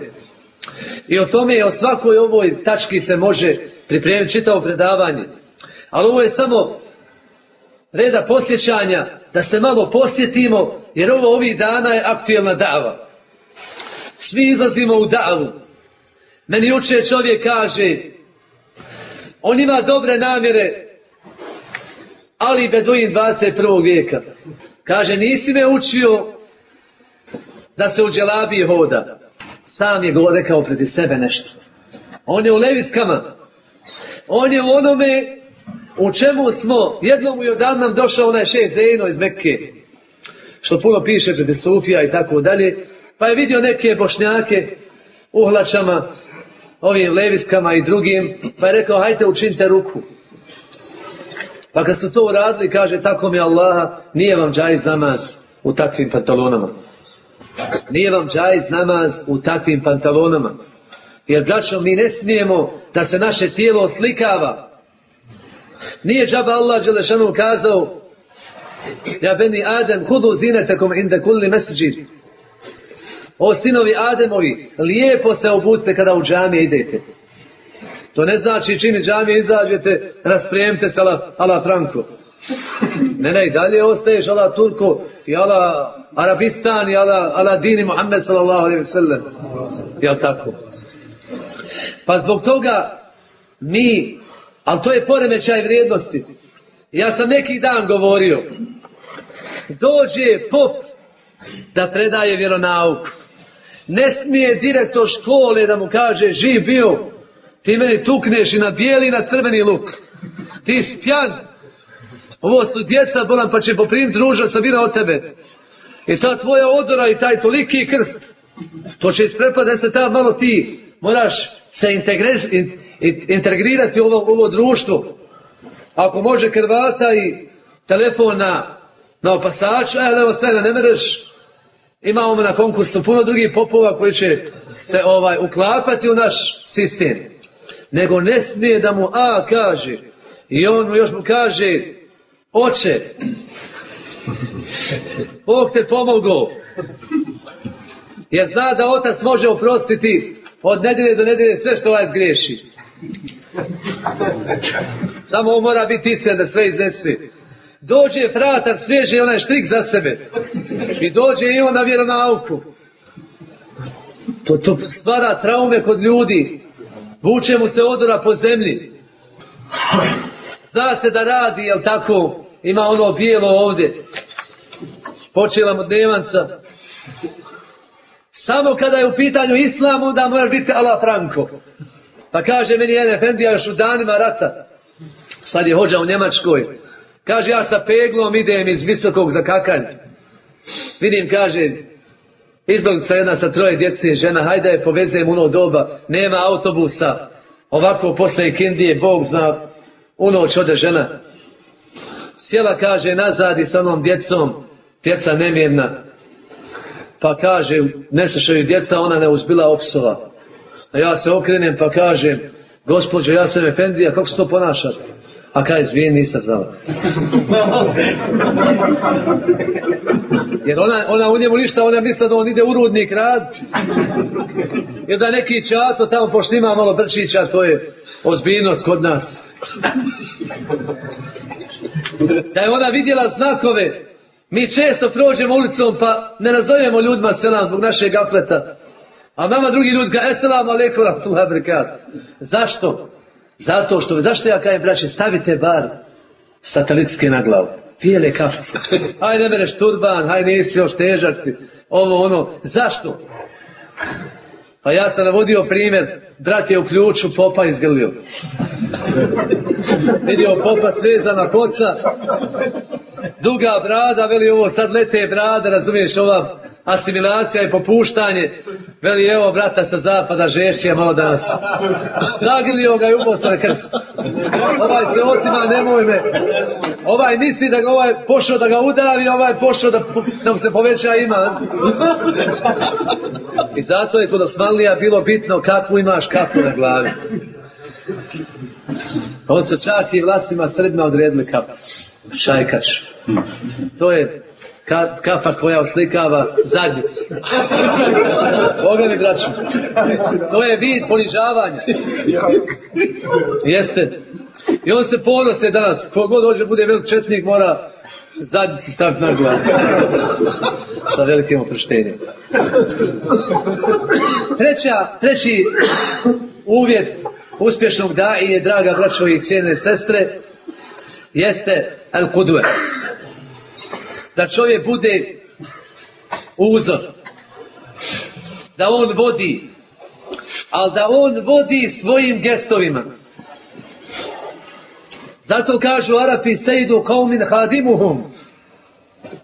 Speaker 1: I o tome o svakoj ovoj tački se može pripremiti čitavo predavanje. Ali ovo je samo reda posjećanja, da se malo posjetimo, jer ovo ovih dana je aktuelna dava. Svi izlazimo u davu. Meni uče čovjek kaže, On ima dobre namjere, ali Beduin 21. vijeka. Kaže, nisi me učio da se u dželabi hoda. Sam je rekao predi sebe nešto. On je u leviskama. On je u onome u čemu smo, jednom u Jordan nam došao onaj šest Zeno iz Mekke, što puno piše predi Sufija i tako dalje, pa je vidio neke bošnjake u hlačama, ovim leviskama i drugim, pa je rekao, hajte učinite ruku. Pa kad su to uradili, kaže, tako mi Allaha, nije vam džajz namaz u takvim pantalonama. Nije vam džajz namaz u takvim pantalonama. Jer, braćo, mi ne smijemo da se naše tijelo slikava. Nije džaba Allah Đelešanu kazao, ja beni Adem, hudu zinetekom inda kulli mesđid. O sinovi Ademovi, lijepo se obucite kada u džamije idete. To ne znači čini džamije izađete, raspremte se ala, ala Franko. Ne, ne, i dalje ostaješ ala Turku i ala Arabistan i ala, ala dini Muhammed sallallahu alaihi sallam. Jel tako? Pa zbog toga mi, ali to je poremećaj vrijednosti. Ja sam neki dan govorio, dođe pop da predaje vjeronauku. Ne smije direktor škole da mu kaže živ bio, ti meni tukneš i na bijeli i na crveni luk. Ti spjan, ovo su djeca bolan pa će poprimiti ruža sabira od tebe. I ta tvoja odora i taj toliki krst, to će isprepada se ta malo ti moraš se integrirati u ovo, ovo društvo. Ako može krvata i telefon na, opasaču, ali evo sve ne mereš, imamo na konkursu puno drugih popova koji će se ovaj uklapati u naš sistem. Nego ne smije da mu A kaže i on mu još mu kaže oče Bog te pomogao jer zna da otac može oprostiti od nedelje do nedelje sve što ovaj zgriješi. Samo on mora biti iskren da sve iznese. Dođe fratar, svježe onaj štrik za sebe. I dođe i on na vjeronauku. To, to stvara traume kod ljudi. Vuče mu se odora po zemlji. Zna se da radi, jel tako? Ima ono bijelo ovdje. Počela mu dnevanca. Samo kada je u pitanju islamu, onda moraš biti ala franko. Pa kaže meni jedan efendija još u danima rata. Sad je hođa u Njemačkoj. Kaže ja sa peglom idem iz visokog za kakalj. Vidim, kaže, izbognica jedna sa troje djece žena, hajde je povezem u ono doba, nema autobusa. Ovako posle ikindije, Bog zna, u noć ode žena. Sjela kaže nazad i sa onom djecom, djeca nemjerna. Pa kaže, ne slušaju djeca, ona ne uzbila opsova. A ja se okrenem pa kažem, gospođo, ja sam Efendija, kako se to? A kaj, izvijeni, nisam znala. Jer ona, ona u njemu ništa, ona misla da on ide u rudnik rad. Jer da neki čato tamo pošto ima malo brčića, to je ozbiljnost kod nas. Da je ona vidjela znakove, mi često prođemo ulicom pa ne nazovemo ljudima selam zbog našeg gapleta. A nama drugi ljudi ga eselam alaikum Zašto? Zato što, zašto ja kajem braće, stavite bar satelitske na glavu. Bijele kafice. Hajde ne mereš turban, hajde nisi još težak Ovo ono. Zašto? Pa ja sam navodio primjer, brat je u ključu popa izgrlio. Vidio popa svezana kosa, duga brada, veli ovo sad lete brada, razumiješ ova asimilacija i popuštanje. Veli evo brata sa zapada žešće malo danas. Zagrlio ga i ubo na krst. Ovaj se otima, nemoj me. Ovaj misli da ga ovaj pošao da ga udavi, ovaj pošao da, da se poveća ima. I zato je kod Osmanlija bilo bitno kakvu imaš kapu na glavi. On se čak i vlasima sredima odredili kapu. Šajkač. To je kafa koja oslikava zadnjicu. Boga mi braću. To je vid ponižavanja. Jeste. I on se ponose danas. Kogod dođe bude velik četnik mora zadnjicu staviti na glavu. Sa velikim oproštenjem. Treća, treći uvjet uspješnog da i je draga braćo i cijene sestre jeste el kudve da čovjek bude uzor. Da on vodi. Ali da on vodi svojim gestovima. Zato kažu Arapi sejdu kaumin hadimuhum.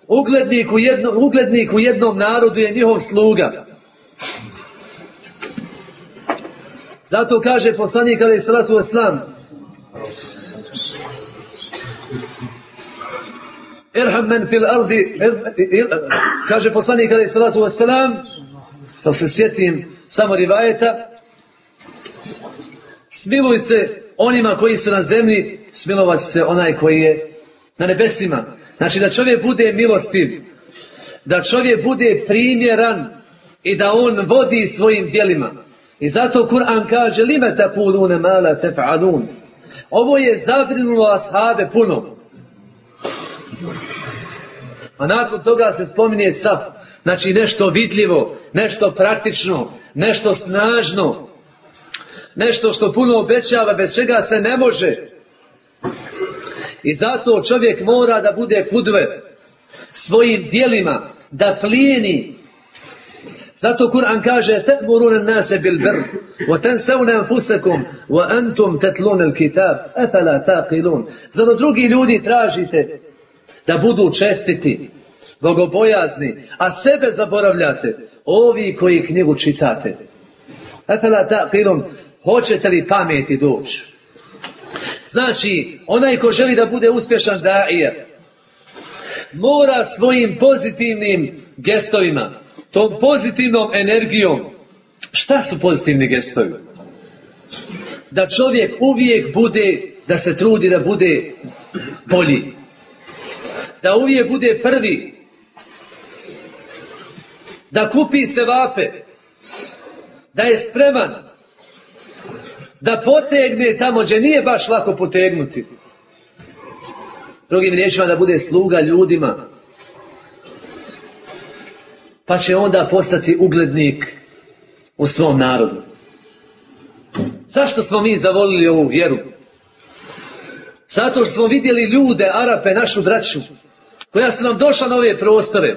Speaker 1: Uglednik u, jedno, uglednik u jednom narodu je njihov sluga. Zato kaže poslanik ali salatu islam Irham men fil ardi, kaže poslanik alaih salatu wasalam, da se sjetim samo rivajeta, smiluj se onima koji su na zemlji, smilovat se onaj koji je na nebesima. Znači da čovjek bude milostiv, da čovjek bude primjeran i da on vodi svojim djelima. I zato Kur'an kaže lime takulune mala tef'alun. Ovo je zabrinulo ashabe puno. A nakon toga se spominje saf. Znači nešto vidljivo, nešto praktično, nešto snažno, nešto što puno obećava, bez čega se ne može. I zato čovjek mora da bude kudve svojim dijelima, da plijeni. Zato Kur'an kaže تَأْمُرُونَ النَّاسَ بِالْبِرْ وَتَنْسَوْنَ أَنفُسَكُمْ وَأَنْتُمْ تَتْلُونَ الْكِتَابِ أَفَلَا تَاقِلُونَ Zato drugi ljudi tražite da budu čestiti, bogobojazni, a sebe zaboravljate, ovi koji knjigu čitate. Efela taqilun, hoćete li pameti doći? Znači, onaj ko želi da bude uspješan daije, mora svojim pozitivnim gestovima, tom pozitivnom energijom, šta su pozitivni gestovi? Da čovjek uvijek bude, da se trudi da bude bolji. Da uvijek bude prvi. Da kupi se vape. Da je spreman. Da potegne tamo gdje nije baš lako potegnuti. Drugim riječima da bude sluga ljudima. Pa će onda postati uglednik u svom narodu. Zašto smo mi zavolili ovu vjeru? Zato što smo vidjeli ljude, Arape, našu braću, koja su nam došla na ove prostore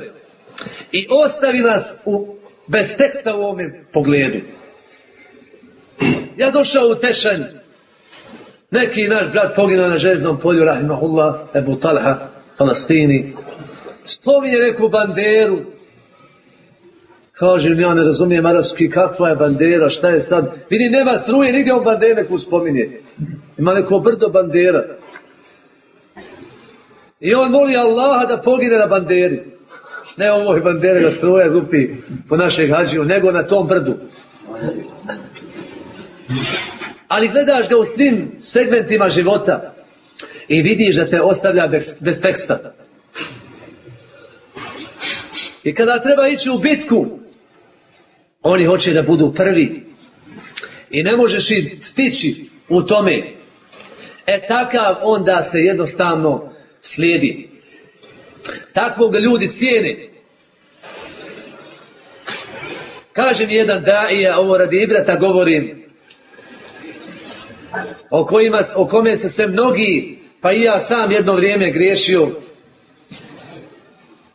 Speaker 1: i ostavi nas u, bez teksta u pogledu. Ja došao u Tešanj, neki naš brat poginuo na željeznom polju, rahimahullah, Ebu Talha, Palestini, spominje neku banderu, Kažem, ja ne razumijem arabski, kakva je bandera, šta je sad? Vidi, nema struje, nigdje on bandere neku spominje. Ima neko brdo bandera. I on moli Allaha da pogine na banderi. Ne ovoj bandere da struje gupi po našeg hađiju, nego na tom brdu. Ali gledaš ga u svim segmentima života i vidiš da te ostavlja bez, bez teksta. I kada treba ići u bitku, oni hoće da budu prvi. I ne možeš ih stići u tome. E takav onda se jednostavno slijedi. Takvog ljudi cijene. Kaže mi jedan daija, ovo radi Ibrata govorim, o, kojima, o kome se se mnogi, pa i ja sam jedno vrijeme griješio,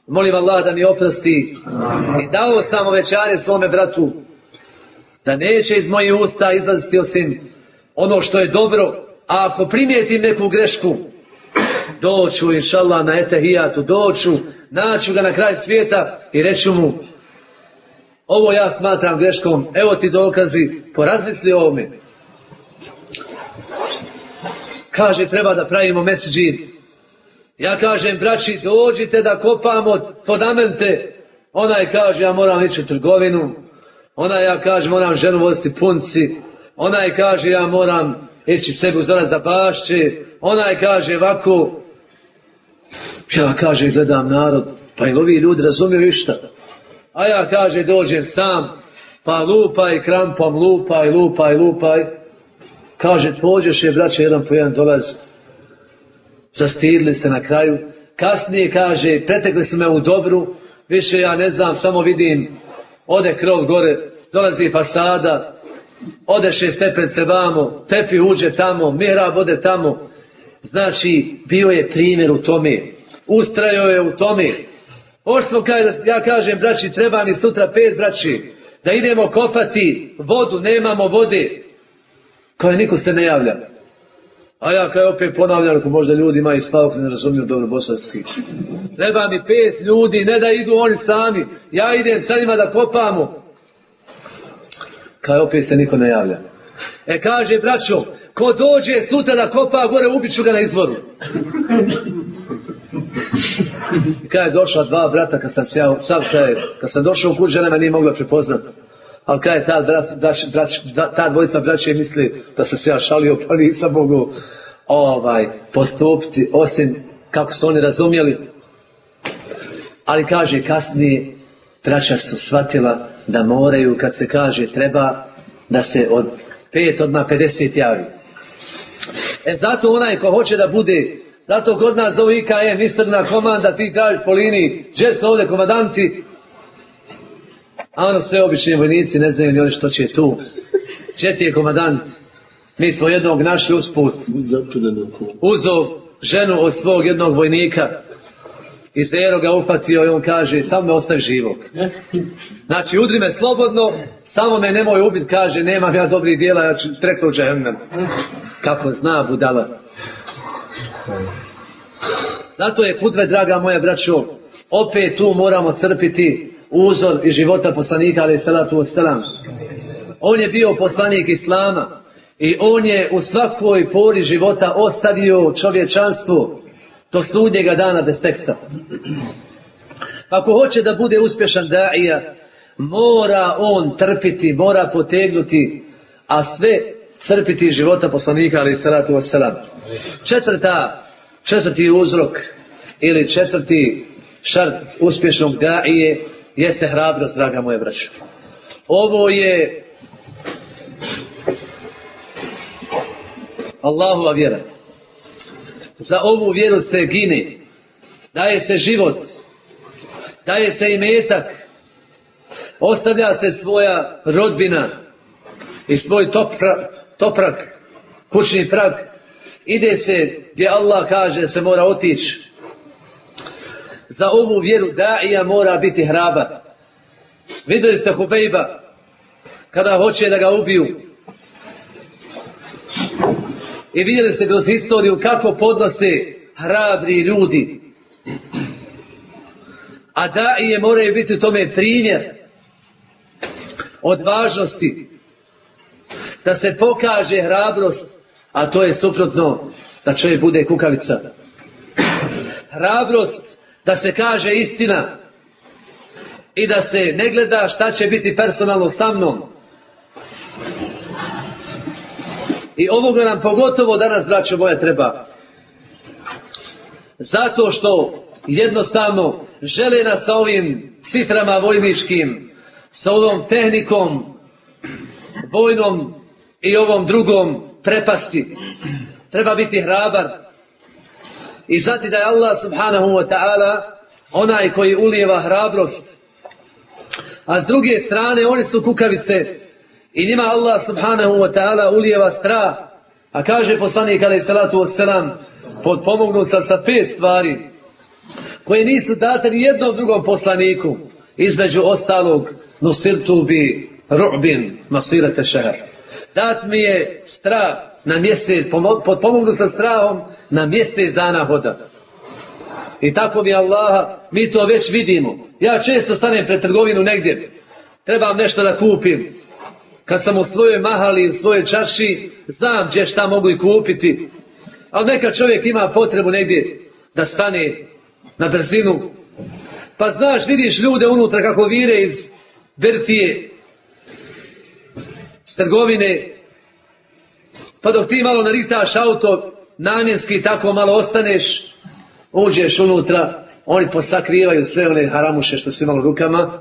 Speaker 1: Molim Allah da mi oprosti. I dao sam ovećanje svome bratu da neće iz moje usta izlaziti osim ono što je dobro. A ako primijetim neku grešku, doću inša Allah na etehijatu, doću, naću ga na kraj svijeta i reću mu ovo ja smatram greškom, evo ti dokazi, porazmisli o ovome. Kaže, treba da pravimo meseđid Ja kažem, braći, dođite da kopamo fundamente. Onaj kaže, ja moram ići u trgovinu. Onaj ja kaže, moram ženu voziti punci. Onaj kaže, ja moram ići sebi uzorat za bašće. Onaj kaže, ovako. Ja kaže, gledam narod. Pa i ovi ljudi razumiju išta. A ja kaže, dođem sam. Pa lupaj krampom, lupaj, lupaj, lupaj. Kaže, pođeš je, braće, jedan po jedan dolazi zastidili se na kraju. Kasnije kaže, pretekli su me u dobru, više ja ne znam, samo vidim, ode krov gore, dolazi fasada, ode šest stepence vamo, tepi uđe tamo, mihrab ode tamo. Znači, bio je primjer u tome. Ustrajao je u tome. Ošto kaj, ja kažem, braći, treba mi sutra pet braći, da idemo kopati vodu, nemamo vode. Kao niko se ne javlja. A ja kaj opet ponavljam, ako možda ljudi imaju stavak, ne razumiju dobro bosanski. Treba mi pet ljudi, ne da idu oni sami. Ja idem sa njima da kopamo. Kaj opet se niko ne javlja. E kaže, braćo, ko dođe sutra da kopa gore, ubiću ga na izvoru. I kada je došla dva brata, kad sam sjao, sam kaj, kad sam došao u kuć, žena me nije mogla prepoznati. Ali kada je ta, brat, brać, brać, ta dvojica braće misli da sam se ja šalio, pa nisam mogu ovaj, postupiti, osim kako su oni razumjeli. Ali kaže kasnije, braća su shvatila da moraju, kad se kaže treba, da se od pet odmah 50 javi. E zato onaj ko hoće da bude Zato kod nas zovu IKM, istrna komanda, ti kažeš po liniji, gdje su ovdje komandanti? A ono sve obični vojnici ne znaju ni oni što će tu. Gdje ti je komandant? Mi smo jednog našli usput. Uzo ženu od svog jednog vojnika. I Zero ga ufatio i on kaže, samo me ostavi živog. Znači, udri me slobodno, samo me nemoj ubiti, kaže, nemam ja dobrih dijela, ja ću trekno džehennem. Kako zna budala. Zato je putve, draga moja braćo, opet tu moramo crpiti uzor iz života poslanika, ali salatu wasalam. On je bio poslanik Islama i on je u svakoj pori života ostavio čovječanstvo do sudnjega dana bez teksta. Ako hoće da bude uspješan daija, mora on trpiti, mora potegnuti, a sve crpiti iz života poslanika, ali salatu wasalam. Četvrta, četvrti uzrok ili četvrti šart uspješnog daije jeste hrabrost, draga moje braćo. Ovo je Allahova vjera. Za ovu vjeru se gine. Daje se život. Daje se imetak. Ostavlja se svoja rodbina i svoj topra, toprak, kućni prag. Ide se gdje Allah kaže se mora otići. Za ovu vjeru daija mora biti hrabar. Vidjeli ste Hubejba kada hoće da ga ubiju. I vidjeli ste kroz historiju kako podnose hrabri ljudi. A daije moraju biti u tome primjer od važnosti da se pokaže hrabrost, a to je suprotno da čovjek bude kukavica. Hrabrost da se kaže istina i da se ne gleda šta će biti personalno sa mnom. I ovoga nam pogotovo danas, braćo moje, treba. Zato što jednostavno žele nas sa ovim ciframa vojničkim, sa ovom tehnikom vojnom i ovom drugom prepasti. Treba biti hrabar. I znati da je Allah subhanahu wa ta'ala onaj koji ulijeva hrabrost. A s druge strane oni su kukavice i njima Allah subhanahu wa ta'ala ulijeva strah. A kaže poslanik alaih salatu wassalam podpomognut sam sa pet stvari koje nisu date ni jednom drugom poslaniku između ostalog nusirtu bi ru'bin masirate šehar. Dat mi je strah na mjesec, podpomognu sa strahom na mjesec dana hoda. I tako mi Allaha, mi to već vidimo. Ja često stanem pred trgovinu negdje, trebam nešto da kupim. Kad sam u svojoj mahali, u svojoj čarši, znam gdje šta mogu i kupiti. Ali neka čovjek ima potrebu negdje da stane na brzinu. Pa znaš, vidiš ljude unutra kako vire iz vertije, trgovine, pa dok ti malo naritaš auto, namjenski tako malo ostaneš, uđeš unutra, oni posakrivaju sve one haramuše što su imali rukama,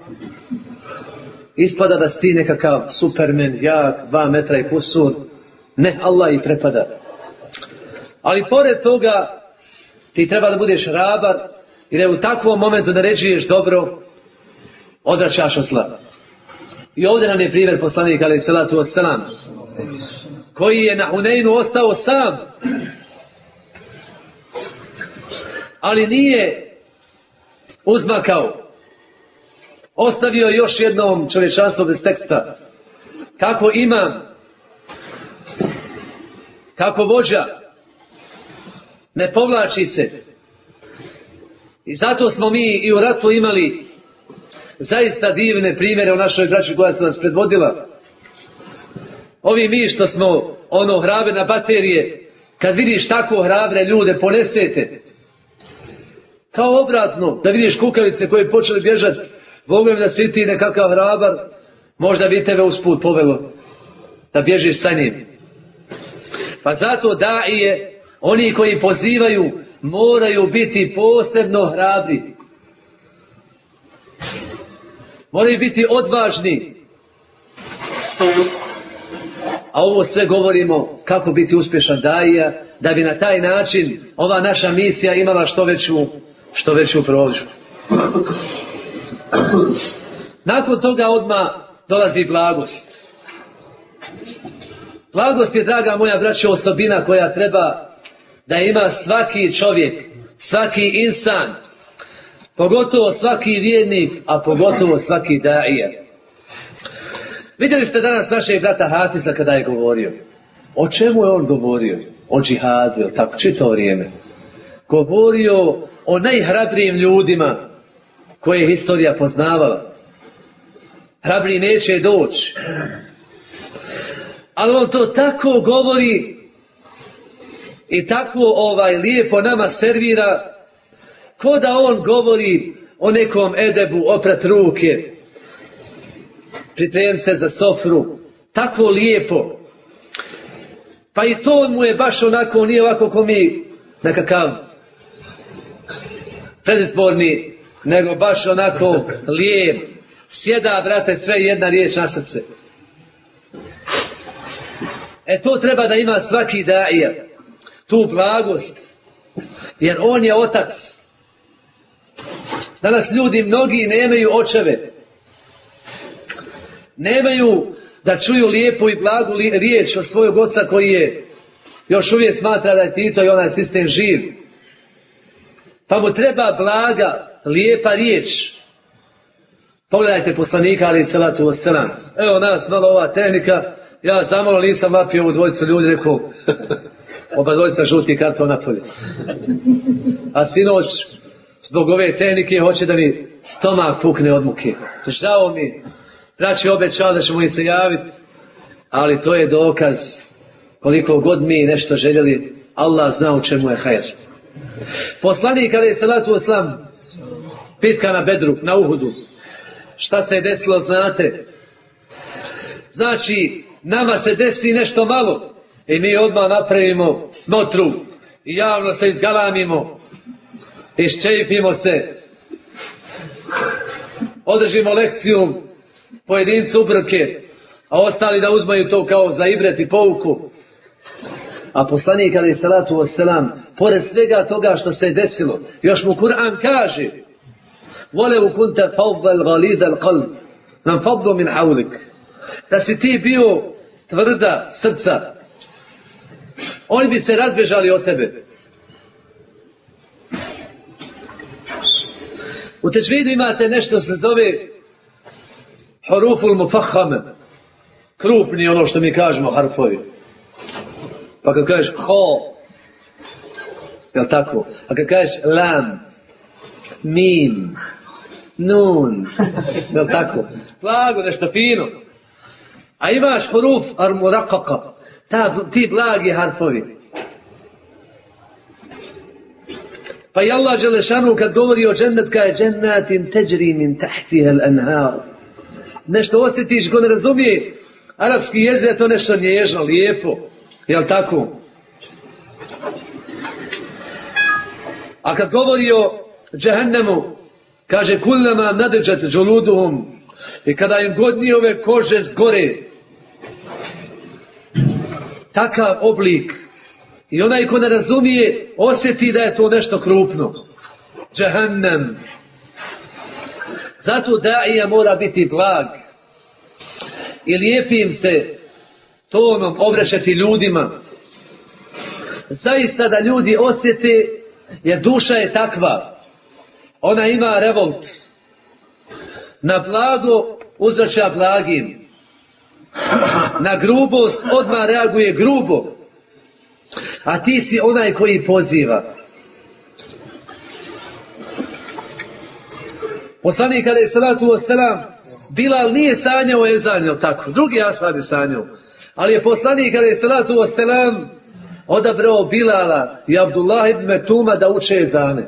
Speaker 1: ispada da si ti nekakav supermen, jak, dva metra i kusur, ne, Allah i prepada. Ali pored toga, ti treba da budeš rabar i da u takvom momentu naređuješ dobro, odračaš od. I ovdje nam je primjer poslanika, ali salatu wasalam, koji je na Huneinu ostao sam. Ali nije uzmakao. Ostavio još jednom čovječanstvo bez teksta. Kako imam, kako vođa, ne povlači se. I zato smo mi i u ratu imali zaista divne primjere u našoj braći koja su nas predvodila. Ovi mi što smo ono hrabe na baterije, kad vidiš tako hrabre ljude, ponesete. Kao obratno, da vidiš kukavice koje počeli bježati, Bogom da si ti nekakav hrabar, možda bi tebe usput povelo da bježiš sa njim. Pa zato da je, oni koji pozivaju, moraju biti posebno hrabri. Moraju biti odvažni. a ovo sve govorimo kako biti uspješan daija, da bi na taj način ova naša misija imala što veću, što veću prođu. Nakon toga odmah dolazi blagost. Blagost je, draga moja braćo, osobina koja treba da ima svaki čovjek, svaki insan, pogotovo svaki vjernik, a pogotovo svaki daije. Vidjeli ste danas našeg brata Hafiza kada je govorio. O čemu je on govorio? O džihadu, tako, čito vrijeme. Govorio o najhrabrijim ljudima koje je historija poznavala. Hrabri neće doći. Ali on to tako govori i tako ovaj lijepo nama servira ko da on govori o nekom edebu oprat ruke pripremim se za sofru tako lijepo pa i to mu je baš onako nije ovako ko mi nekakav predizborni nego baš onako lijep sjeda brate sve jedna riječ na srce E to treba da ima svaki daija. Tu blagost. Jer on je otac. Danas ljudi mnogi nemaju očeve. Nemaju da čuju lijepu i blagu riječ od svojeg oca koji je još uvijek smatra da je Tito i onaj sistem živ. Pa mu treba blaga, lijepa riječ. Pogledajte poslanika ali salatu wasalam. Evo nas malo ova tehnika ja zamalo nisam vapio ovu dvojicu ljudi, rekao, oba dvojica žuti karton napolje. A sinoć, zbog ove tehnike, hoće da mi stomak pukne od muke. Žao mi, braći obećao da ćemo im se javiti, ali to je dokaz koliko god mi nešto željeli, Allah zna u čemu je hajr. Poslanik kada je salatu oslam, pitka na bedru, na uhudu, šta se je desilo, znate? Znači, nama se desi nešto malo i mi odmah napravimo smotru i javno se izgalamimo iščepimo se. Održimo lekciju pojedincu ubrke a ostali da uzmaju to kao za ibret i pouku. A poslanik ali salatu wasalam pored svega toga što se je desilo još mu Kur'an kaže vole u kunta fawdal galidal qalb nam fadlu min haulik da si ti bio tvrda srca, oni bi se razbežali od tebe. U težvidu imate nešto se zove huruful mufahame. Krupni ono što mi kažemo harfovi. Pa kad kažeš ho, je tako? A kad kažeš lam, mim, nun, je tako? Blago, nešto fino. A imaš huruf ar murakaka. Ta, ti blagi harfovi. Pa i Allah Želešanu kad govori o džennet kaj džennatin teđri min tahtiha l'anhar. Nešto osjetiš ko ne razumije arapski jezik je to nešto nježno, lijepo. Jel tako? A kad govori o džahennemu, kaže kullama nadeđat džuluduhum i kada im god ove kože zgore, takav oblik i onaj ko ne razumije osjeti da je to nešto krupno. Džahannem zato daija mora biti blag. I lijepim se tonom obraćati ljudima. Zaista da ljudi osjete jer duša je takva. Ona ima revolt. Na blago uzraća blagim. Na grubost odmah reaguje grubo. A ti si onaj koji poziva. Poslanik kada je salatu wa salam, Bilal nije sanjao o ezanju, tako. Drugi asad je sanjao. Ali je poslanik kada je salatu wa salam, odabrao Bilala i Abdullah ibn Metuma da uče ezane.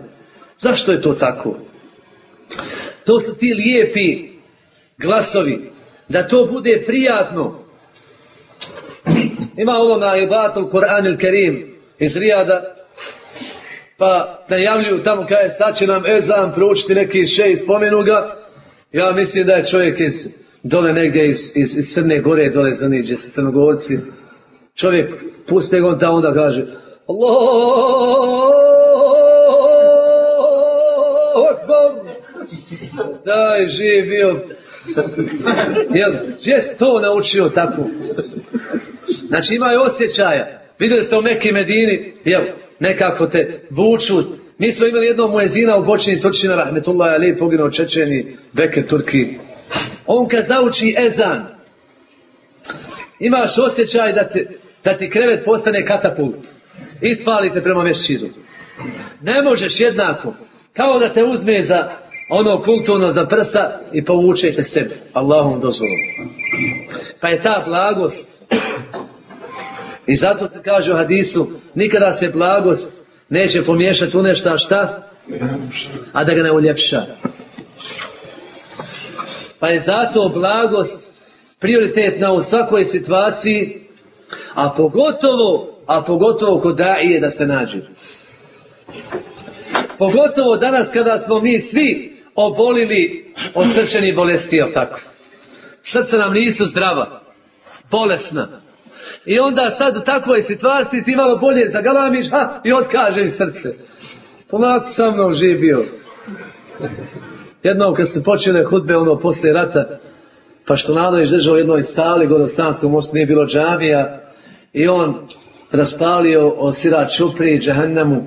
Speaker 1: Zašto je to tako? To su ti lijepi glasovi da to bude prijatno. Ima ovo na ibatu Kur'an il Kerim iz Rijada, pa najavljuju tamo kada sad će nam Ezan proučiti neki šej spomenu ga, ja mislim da je čovjek iz dole negdje iz, iz, iz Crne Gore, dole za gdje su crnogorci, čovjek puste ga tamo onda kaže Allahu Akbar! Daj živ bio jel, gdje si to naučio tako znači imaju osjećaja. Vidjeli ste u Mekke Medini jel, nekako te vuču. Mi smo imali jednog muezina u Bočini Turčina Rahmetullah Ali poginuo Čečeni Beker Turki. On kad zauči ezan imaš osjećaj da ti, da ti krevet postane katapult. Ispalite prema mešćidu. Ne možeš jednako. Kao da te uzme za ono kulturno za prsa i povučete sebe. Allahom dozvolom. Pa je ta blagost. I zato se kaže u hadisu nikada se blagost neće pomiješati u nešto šta? A da ga ne uljepša. Pa je zato blagost prioritetna u svakoj situaciji a pogotovo a pogotovo kod daije da se nađe. Pogotovo danas kada smo mi svi obolili od srčanih bolesti, jel tako? Srca nam nisu zdrava, bolesna. I onda sad u takvoj situaciji ti malo bolje zagalamiš, ha, i otkaže mi srce. Polako sa mnom živio. Jednom kad su počele hudbe, ono, posle rata, pa što je držao u jednoj sali, gore u Stanskom mostu nije bilo džamija, i on raspalio o sirat čupri i džahennemu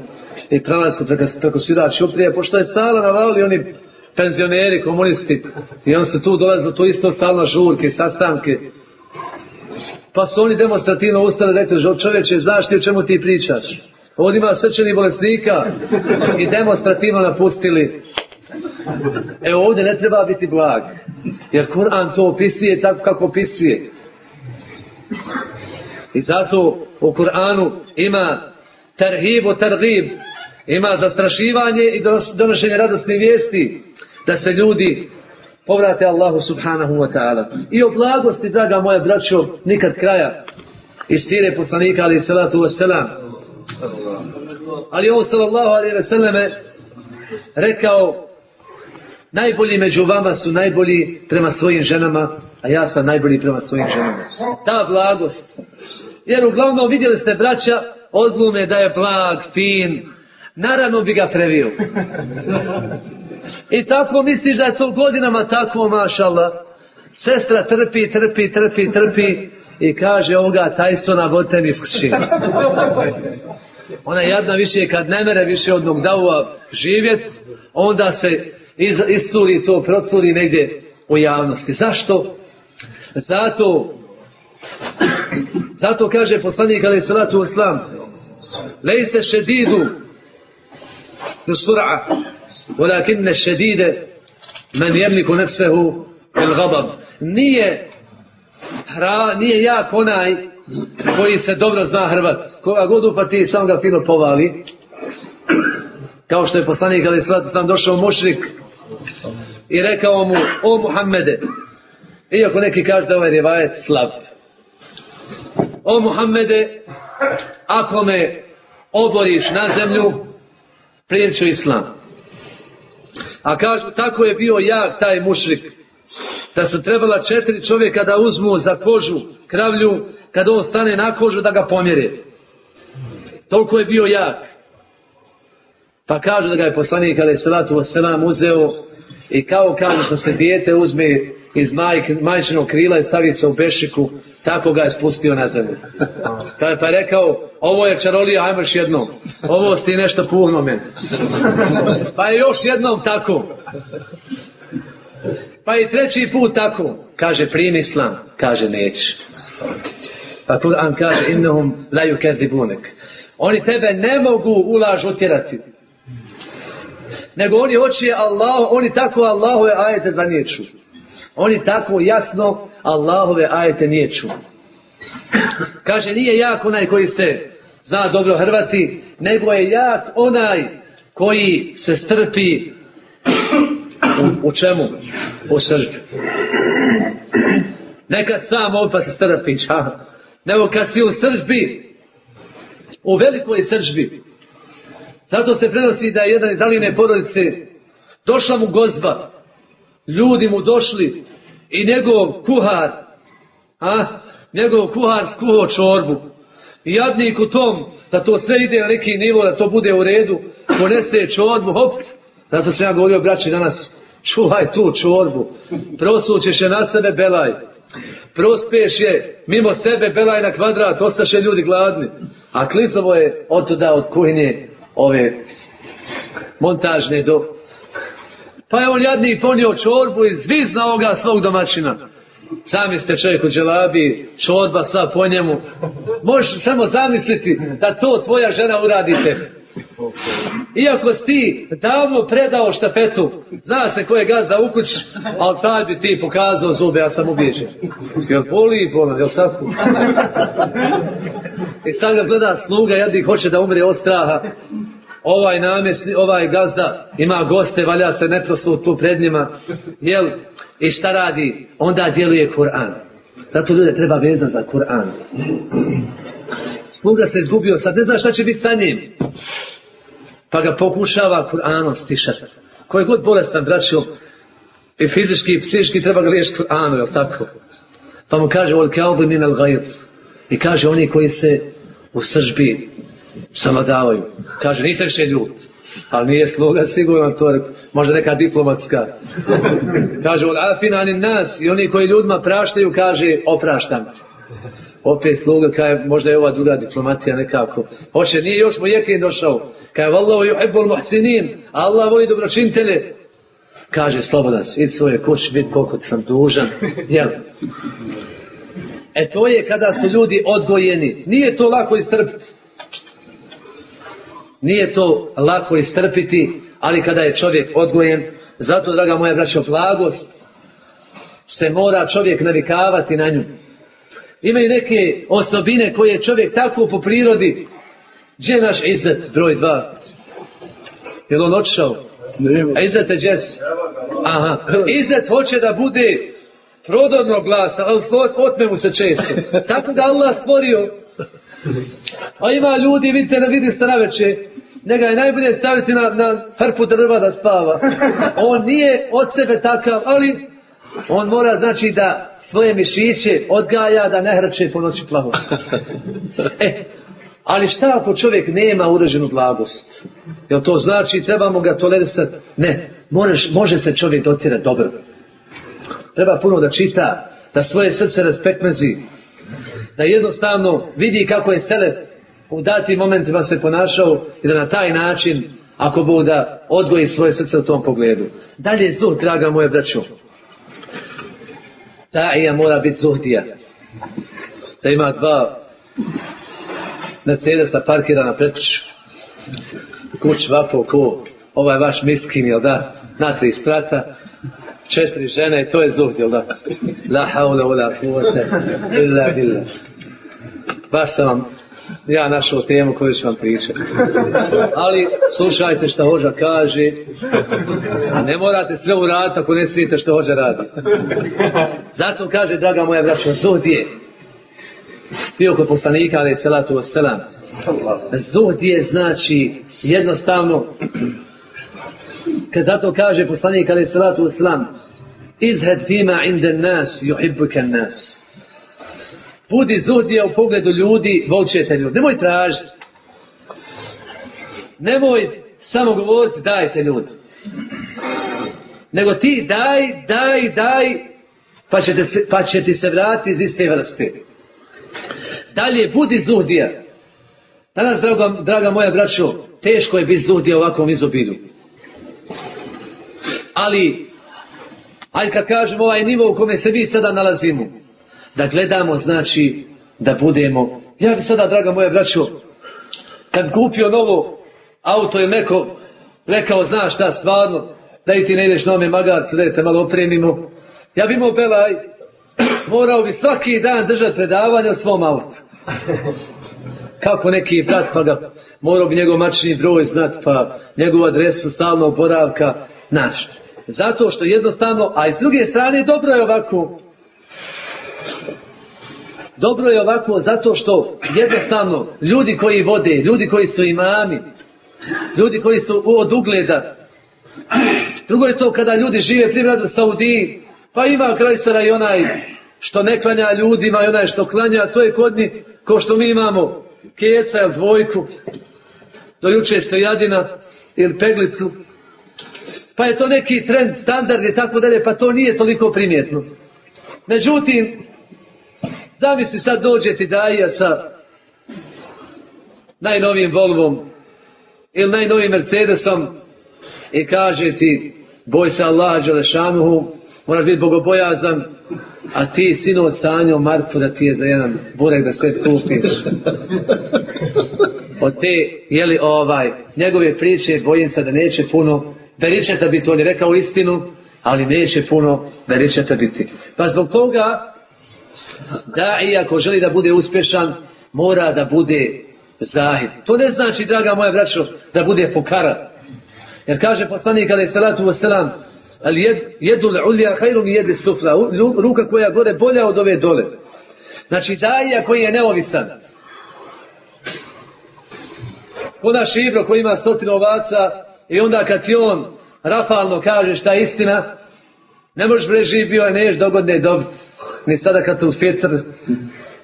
Speaker 1: i prelazku preko, preko sirat čuprije, pošto je sala navali oni penzioneri, komunisti, i on se tu dolazili to isto salno žurke, sastanke, pa su oni demonstrativno ustali rekli, čovječe, znaš ti o čemu ti pričaš? Ovdje ima bolesnika i demonstrativno napustili. Evo ovdje ne treba biti blag. Jer Kur'an to opisuje tako kako opisuje. I zato u Kur'anu ima terhib, ima zastrašivanje i donošenje radosne vijesti da se ljudi povrate Allahu subhanahu wa ta'ala. I o blagosti, draga moja braćo, nikad kraja. Iz sire poslanika, ali salatu wasalam. Ali on sallallahu alaihi wa sallame rekao najbolji među vama su najbolji prema svojim ženama, a ja sam najbolji prema svojim ženama. Ta blagost. Jer uglavnom vidjeli ste braća, odlume da je blag, fin, naravno bi ga previo. I tako misliš da je to godinama tako, mašala. Sestra trpi, trpi, trpi, trpi i kaže ovoga Tysona vodite mi. Ona jadna više kad ne mere više od Nogdaua živjet, onda se iz, to, procuri negdje u javnosti. Zašto? Zato zato kaže poslanik ali salatu islam lejste šedidu nusura Walakinne šedide men jemliku nefsehu il gabab. Nije, hra, nije jak onaj koji se dobro zna Hrvat. Koga god upati, sam ga fino povali. Kao što je poslanik Ali sam došao mušrik i rekao mu, o Muhammede, iako neki kaže da ovaj rivajet slab. O Muhammede, ako me oboriš na zemlju, prijeću Islam. A kažu, tako je bio jak taj mušrik. Da su trebala četiri čovjeka da uzmu za kožu kravlju, kad on stane na kožu da ga pomjere. Toliko je bio jak. Pa kažu da ga je poslanik ali salatu selam uzeo i kao kaže što se dijete uzme iz majčinog krila i stavi se u bešiku, tako ga je spustio na zemlju. Kada pa je rekao, ovo je čarolija, ajmo još jednom. Ovo ti nešto puhno meni. Pa je još jednom tako. Pa i treći put tako. Kaže, primi islam. Kaže, neće. Pa Kur'an kaže, innahum la yukazibunek. Oni tebe ne mogu ulaž utjerati. Nego oni hoće Allah, oni tako Allahove ajete zaniječu. Oni tako jasno Allahove ajete niječu. Kaže, nije jak onaj koji se zna dobro hrvati, nego je jak onaj koji se strpi u, u čemu? U sržbi. Nekad sam pa se strpiš, ha? nego kad si u sržbi, u velikoj sržbi. Zato se prenosi da je jedan iz Aline porodice došla mu gozba, ljudi mu došli i njegov kuhar, a, njegov kuhar skuho čorbu. I jadnik u tom, da to sve ide na neki nivo, da to bude u redu, ponese čorbu, hop, zato sam ja govorio braći danas, čuvaj tu čorbu, prosućeš je na sebe belaj, prospeš je mimo sebe belaj na kvadrat, ostaše ljudi gladni. A klizovo je otuda od kuhinje ove montažne do... Pa je on jadni ponio čorbu iz vizna ovoga svog domaćina. Sami ste čovjek u dželabi, čorba sva po njemu. Možeš samo zamisliti da to tvoja žena uradite. Iako si ti davno predao štafetu, zna se ko je gazda u kuć, ali taj bi ti pokazao zube, ja sam ubiježen. Jel boli bolan, jel tako? I sad ga gleda sluga, jadnik hoće da umre od straha. Ovaj namjesni, ovaj gazda ima goste, valja se neprosto tu pred njima. Jel? I šta radi? Onda djeluje Kur'an. Zato ljude treba vezan za Kur'an. Sluga se izgubio, sad ne zna šta će biti sa njim. Pa ga pokušava Kur'anom stišati. Ko je god bolestan, braćo, i fizički i psihički treba ga liješiti Kur'anu, jel tako? Pa mu kaže, ol kao bi min al I kaže, oni koji se u sržbi savladavaju. Kaže, nisam više ljud. Ali nije sluga sigurno to, možda neka diplomatska. kaže, ol afina nas i oni koji ljudima praštaju, kaže, opraštam opet sluga, kaj možda je ova druga diplomatija nekako. Hoće, nije još mu jekin došao. Kaj vallahu yuhibbul muhsinin, Allah voli dobročinitelje. Kaže, slobodan si, svoje kući, vid koliko sam dužan. Jel? E to je kada su ljudi odgojeni. Nije to lako istrpiti. Nije to lako istrpiti, ali kada je čovjek odgojen, zato, draga moja braćo, blagost se mora čovjek navikavati na nju. Imaju neke osobine koje čovjek tako po prirodi. Gdje je naš Izet, broj dva? Je on otišao? A Izet je gdje Aha. Izet hoće da bude prodornog glasa, ali otme mu se često. Tako da Allah stvorio. A ima ljudi, vidite, vidi ste naveče, njega je najbolje staviti na, na hrpu drva da spava. On nije od sebe takav, ali on mora znači da svoje mišiće odgaja da ne hrče po noći plavo. E, ali šta ako čovjek nema uređenu blagost? Jel to znači trebamo ga tolerisati? Ne, Možeš, može se čovjek dotjerati dobro. Treba puno da čita, da svoje srce respektmezi, da jednostavno vidi kako je Selef u datim momentima se ponašao i da na taj način, ako Bog da odgoji svoje srce u tom pogledu. Dalje zuh, draga moje braćo. Daija mora biti zuhdija. Da ima dva Mercedesa parkirana pred kuću. Kuć vapo ko ovaj vaš miskin, jel da? Na tri strata, četiri žene i to je zuhd, jel da? La haula ula kuvvete illa billah. Baš sam vam ja našao temu koju ću vam pričati. Ali slušajte što hođa kaže, a ne morate sve uraditi ako ne smijete što hođa radi. Zato kaže, draga moja braća, zuhdije. Bio kod poslanika, ali salatu wasalam. Zuhdije znači jednostavno, kad zato kaže poslanik, ali salatu wasalam, izhed fima inden nas, juhibbuken nas. Budi zuhdija u pogledu ljudi, volčete ljudi. Nemoj tražiti. Nemoj samo govoriti dajte ljudi. Nego ti daj, daj, daj, pa će, se, pa će ti se vratiti iz iste vrste. Dalje, budi zuhdija. Danas, draga, draga moja braćo, teško je biti zuhdija u ovakvom izobilju. Ali, ajde kad kažem ovaj nivo u kome se vi sada nalazimo, da gledamo znači da budemo ja bi sada draga moja braćo kad kupio novo auto ili neko rekao znaš šta stvarno da i ti ne ideš na ome magarcu da te malo opremimo ja bi imao belaj morao bi svaki dan držati predavanje o svom autu. Kako neki brat pa ga morao bi njegov mačni broj znat pa njegovu adresu stalno boravka naš zato što jednostavno a s druge strane dobro je ovako dobro je ovako zato što jednostavno ljudi koji vode, ljudi koji su imami, ljudi koji su od ugleda. Drugo je to kada ljudi žive primjer u Saudiji, Pa ima krajsara i onaj što ne klanja ljudima i onaj što klanja, to je kod njih ko što mi imamo keca ili dvojku, do juče stojadina ili peglicu, pa je to neki trend, standard i tako dalje, pa to nije toliko primjetno. Međutim, zamisli sad dođe ti daja sa najnovijim Volvom ili najnovijim Mercedesom i kaže ti boj se Allaha Đelešanuhu, moraš biti bogobojazan, a ti sino sanjao Marku da ti je za jedan burek da sve kupiš. Od te, jeli ovaj, njegove priče bojim se da neće puno Beričeta biti, on je rekao istinu, ali neće puno beričeta biti. Pa zbog toga, da i ako želi da bude uspješan, mora da bude zahid. To ne znači, draga moja braćo, da bude fukara. Jer kaže poslanik alaih salatu wasalam, ali jed, jedu ulja hajru mi jede sufla. Ruka koja gore bolja od ove dole. Znači daja koji je neovisan. Ko naš Ibro koji ima stotinu ovaca i onda kad ti on rafalno kaže šta je istina, ne možeš breži bio je neš dogodne dobiti. Ni sada kad tu fitr,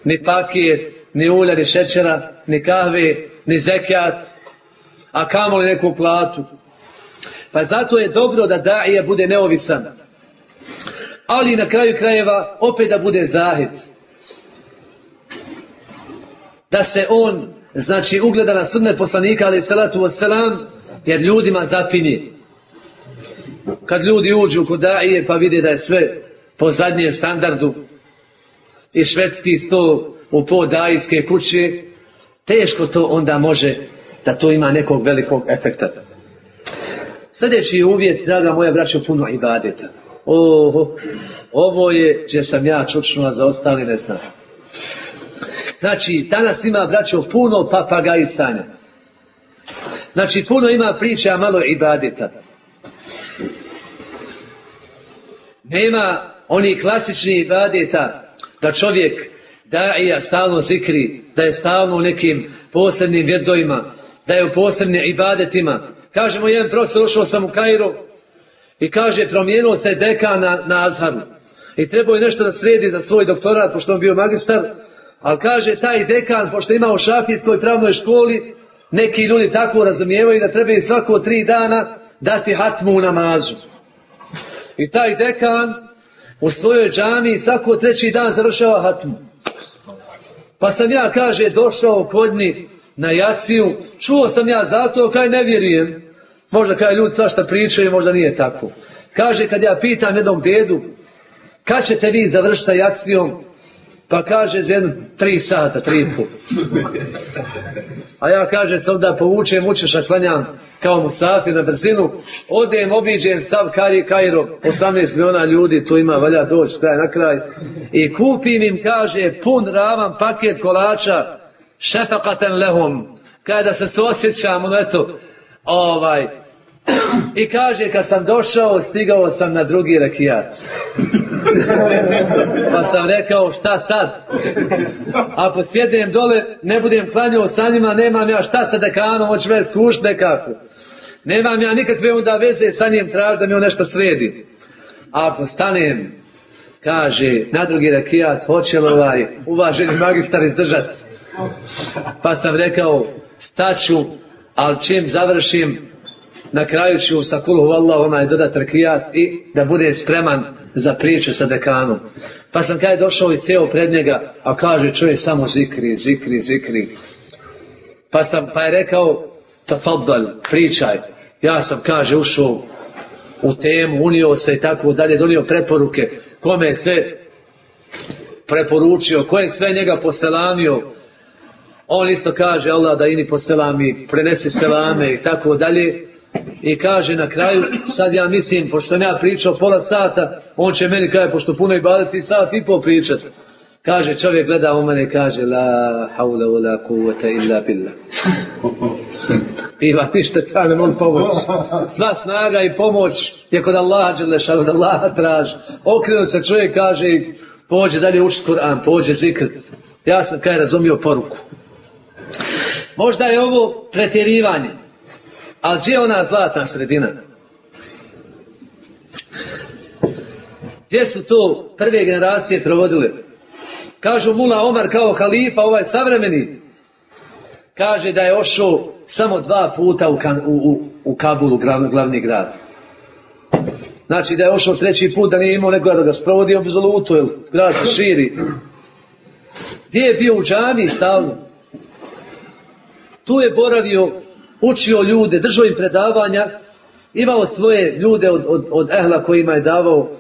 Speaker 1: ni paket, ni ulja, ni šećera, ni kahve, ni zekijat, a kamoli neku platu. Pa zato je dobro da daje bude neovisan. Ali na kraju krajeva opet da bude zahid. Da se on, znači, ugleda na sudne poslanika, ali salatu wasalam, jer ljudima zapinje. Kad ljudi uđu kod daje pa vide da je sve po zadnjem standardu i švedski sto u po dajske kuće, teško to onda može da to ima nekog velikog efekta. Sljedeći uvjet, draga moja braćo, puno ibadeta. Oho, ovo je, gdje sam ja čučnula za ostali, ne znam. Znači, danas ima, braćo, puno papagajisanja. Znači, puno ima priče, a malo ibadeta. Nema oni klasični ibadeta da čovjek daija stalno zikri, da je stalno u nekim posebnim vjedojima, da je u posebnim ibadetima, Kaže mu jedan profesor, došao sam u Kairu i kaže, promijenilo se deka na, na Azharu. I trebao je nešto da sredi za svoj doktorat, pošto on bio magistar, ali kaže, taj dekan, pošto ima u šafijskoj pravnoj školi, neki ljudi tako razumijevaju da trebaju svako tri dana dati hatmu u namazu. I taj dekan u svojoj džami svako treći dan završava hatmu. Pa sam ja, kaže, došao kod njih na jaciju, čuo sam ja zato, kaj ne vjerujem. Možda kaj ljudi svašta pričaju, možda nije tako. Kaže, kad ja pitam jednog dedu, kad ćete vi završiti sa jacijom? Pa kaže, za jedno tri sata, tri i pol. A ja kaže, sam da povučem, učeš, a klanjam kao musafir na brzinu, odem, obiđem sav Kari Kairo, 18 miliona ljudi, tu ima, valja doći kraj na kraj, i kupim im, kaže, pun ravan paket kolača, šefakaten lehum, kada se suosjećam, ono eto, ovaj, i kaže, kad sam došao, stigao sam na drugi rakijat. pa sam rekao, šta sad? Ako sjedem dole, ne budem klanjao sa njima, nemam ja šta sa dekanom, hoće me skušt nekako. Nemam ja nikakve onda veze sa njim traž da mi on nešto sredi. A ako stanem, kaže, na drugi rakijat, hoće li ovaj uvaženi magistar izdržati? Pa sam rekao, staću, ali čim završim, na kraju ću sa kulhu Allah onaj dodat rakijat i da bude spreman za priču sa dekanom. Pa sam kada je došao i sjeo pred njega, a kaže čovjek samo zikri, zikri, zikri. Pa sam, pa je rekao, tafadal, pričaj. Ja sam, kaže, ušao u temu, unio se i tako dalje, donio preporuke, kome je sve preporučio, ko je sve njega poselamio, on isto kaže Allah da ini poselami, prenesi selame i tako dalje. I kaže na kraju, sad ja mislim, pošto sam ja pričao pola sata, on će meni kaže, pošto puno i badati sat i pol pričat. Kaže, čovjek gleda u mene i kaže, la haula u la kuvata illa billah. Ima ništa ta ne mogu pomoći. Sva snaga i pomoć je kod Allaha Đelešanu, od Allaha traži. Okrenu se čovjek kaže i pođe dalje učiti Kur'an, pođe zikr. Ja sam kaj razumio poruku. Možda je ovo pretjerivanje. Ali gdje je ona zlatna sredina? Gdje su to prve generacije provodile? Kažu Mula Omar kao halifa, ovaj savremeni. Kaže da je ošao samo dva puta u, u, u, Kabulu, glavni, glavni grad. Znači da je ošao treći put, da nije imao nekoga da ga sprovodi obzolutu, jer grad se širi. Gdje je bio u džami stalno? Tu je boravio, učio ljude, držao im predavanja, imao svoje ljude od, od, od ehla kojima je davao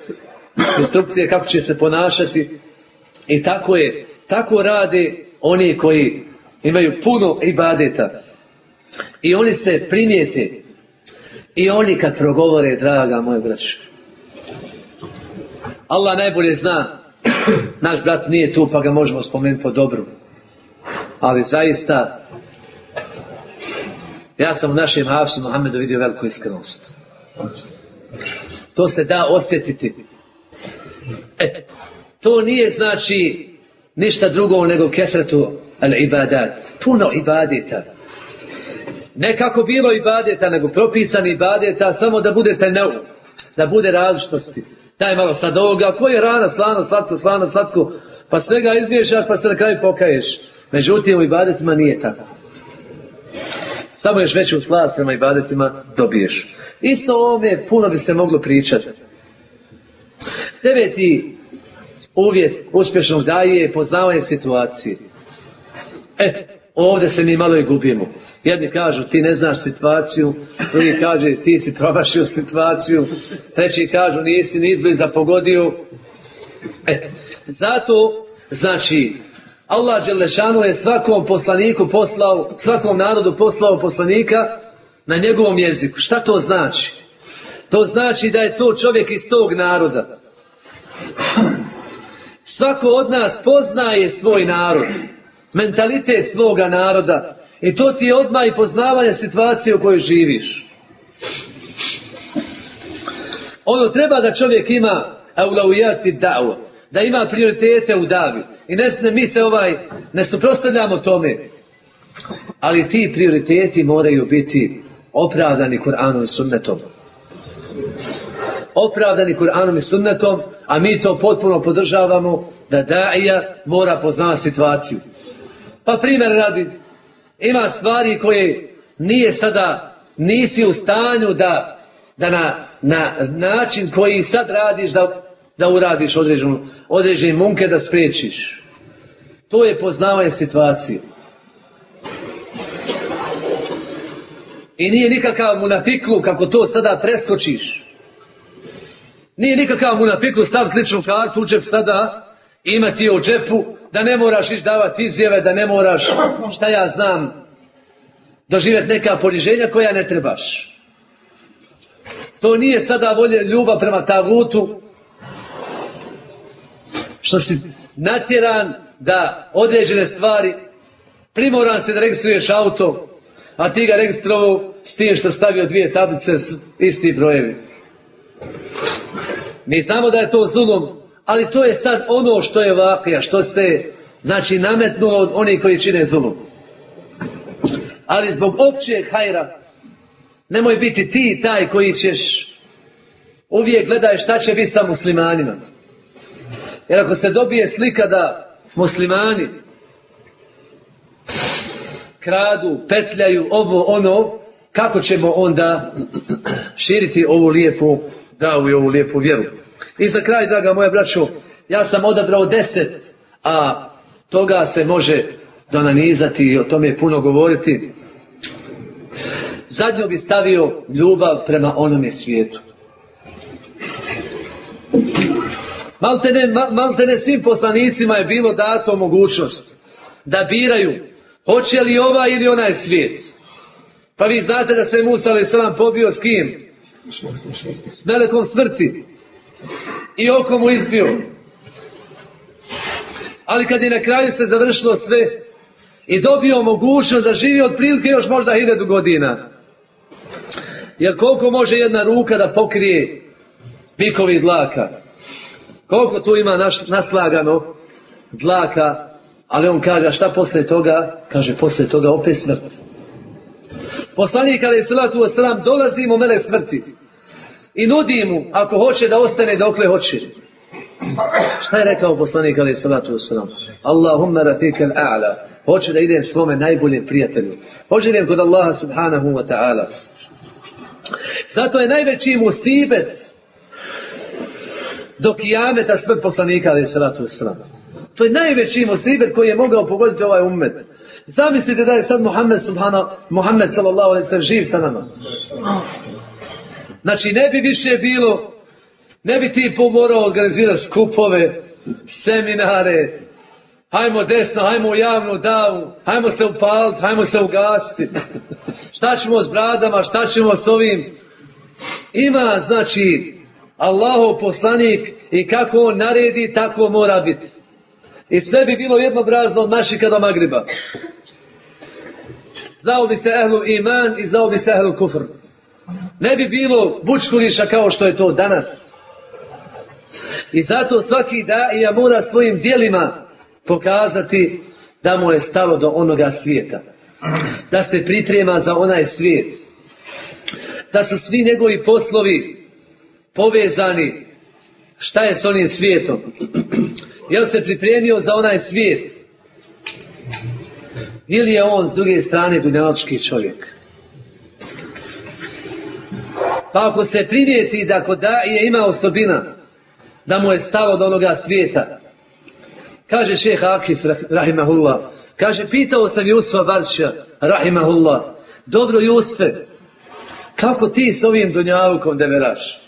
Speaker 1: instrukcije kako će se ponašati. I tako je, tako rade oni koji imaju puno ibadeta. I oni se primijete. I oni kad progovore, draga moja braća. Allah najbolje zna. Naš brat nije tu pa ga možemo spomenuti po dobru. Ali zaista ja sam u našem Hafsu Muhammedu vidio veliku iskrenost. To se da osjetiti. E, to nije znači ništa drugo nego kefretu al ibadat. Puno ibadeta. Ne kako bilo ibadeta, nego propisani ibadeta, samo da budete neu. Da bude različitosti. Daj malo sad ovoga, ko je rana, slano, slatko, slano, slatko, pa svega izmiješaš, pa se na kraju pokaješ. Međutim, u ibadetima nije tako. Samo još veću slast prema ibadetima dobiješ. Isto o ovome puno bi se moglo pričati. Deveti uvjet uspješnog daje je poznavanje situacije. E, ovdje se mi malo i gubimo. Jedni kažu ti ne znaš situaciju, drugi kaže ti si promašio situaciju, treći kažu nisi ni izbliza pogodio. E, zato, znači, Allah Đelešanu je svakom poslaniku poslao, svakom narodu poslao poslanika na njegovom jeziku. Šta to znači? To znači da je to čovjek iz tog naroda. Svako od nas poznaje svoj narod, mentalitet svoga naroda i to ti je odmah i poznavanje situacije u kojoj živiš. Ono treba da čovjek ima aulaujati da'u, da ima prioritete u davi. I ne, ne mi se ovaj, ne suprostavljamo tome. Ali ti prioriteti moraju biti opravdani Kur'anom i sunnetom. Opravdani Kur'anom i sunnetom, a mi to potpuno podržavamo da daija mora poznati situaciju. Pa primjer radi, ima stvari koje nije sada, nisi u stanju da, da na, na način koji sad radiš da, da uradiš određenu, određene munke da sprečiš. To je poznavanje situacije. I nije nikakav munafiklu kako to sada preskočiš. Nije nikakav munafiklu staviti ličnu kartu u džep sada imati u džepu da ne moraš ići davati izjave, da ne moraš, šta ja znam, doživjeti neka poniženja koja ne trebaš. To nije sada volje ljubav prema tagutu, što si natjeran da određene stvari, primoran se da registruješ auto, a ti ga registrovao s tim što stavio dvije tablice s isti brojevi. Mi znamo da je to zulom, ali to je sad ono što je vakija, što se znači nametnulo od onih koji čine zulom. Ali zbog općeg hajra, nemoj biti ti taj koji ćeš uvijek gledaj šta će biti sa muslimanima. Jer ako se dobije slika da muslimani kradu, petljaju ovo ono, kako ćemo onda širiti ovu lijepu davu i ovu lijepu vjeru. I za kraj, draga moja braćo, ja sam odabrao deset, a toga se može donanizati i o tome puno govoriti. Zadnjo bi stavio ljubav prema onome svijetu. Maltene, maltene svim poslanicima je bilo dato mogućnost da biraju hoće li ovaj ili onaj svijet. Pa vi znate da se Musa sam pobio s kim? S melekom smrti. I oko mu izbio. Ali kad je na kraju se završilo sve i dobio mogućnost da živi otprilike još možda hiljadu godina. Jer koliko može jedna ruka da pokrije bikovi dlaka? Koliko tu ima naš, naslagano dlaka, ali on kaže, šta posle toga? Kaže, posle toga opet smrt. Poslanik ali je salatu wasalam, dolazi mu mele smrti. I nudi mu, ako hoće da ostane dokle hoće. Šta je rekao poslanik ali salatu wasalam? Allahumma rafiqal a'la. Hoće da idem svome najboljem prijatelju. Hoće da idem kod Allaha subhanahu wa ta'ala. Zato je najveći musibet do kijameta smrt poslanika ali salatu wasalam. To je najveći musibet koji je mogao pogoditi ovaj ummet. Zamislite da je sad Muhammed subhana, Muhammed sallallahu alaihi sallam živ sa nama. Znači ne bi više bilo, ne bi ti pomorao organizirati skupove, seminare, hajmo desno, hajmo u javnu davu, hajmo se upaliti, hajmo se ugasiti. Šta ćemo s bradama, šta ćemo s ovim? Ima, znači, Allahov poslanik i kako on naredi, tako mora biti. I sve bi bilo jednobrazno od mašika do magriba. Zao bi se ehlu iman i zao bi se ehlu kufr. Ne bi bilo bučkuriša kao što je to danas. I zato svaki daija mora svojim dijelima pokazati da mu je stalo do onoga svijeta. Da se priprema za onaj svijet. Da su svi njegovi poslovi povezani šta je s onim svijetom. Jel se pripremio za onaj svijet? Ili je on s druge strane dunjaločki čovjek? Pa ako se primijeti da kod je ima osobina da mu je stalo do onoga svijeta, kaže šeh Akif, rahimahullah, kaže, pitao sam Jusfa Varša, rahimahullah, dobro Jusfe, kako ti s ovim dunjalukom deveraš?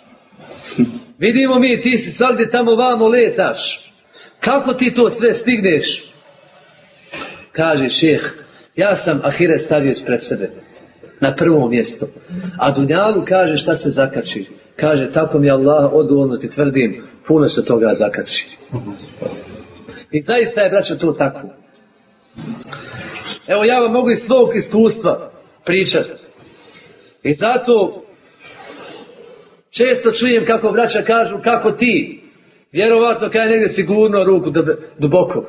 Speaker 1: Vidimo mi, ti si svakde tamo vamo letaš. Kako ti to sve stigneš? Kaže šeh, ja sam Ahire stavio ispred sebe. Na prvo mjesto. A Dunjalu kaže šta se zakači. Kaže, tako mi Allah odgovorno ti tvrdim, puno se toga zakači. I zaista je, braćo, to tako. Evo, ja vam mogu iz svog iskustva pričati. I zato često čujem kako braća kažu, kako ti, Vjerovatno kaj negdje sigurno ruku duboko.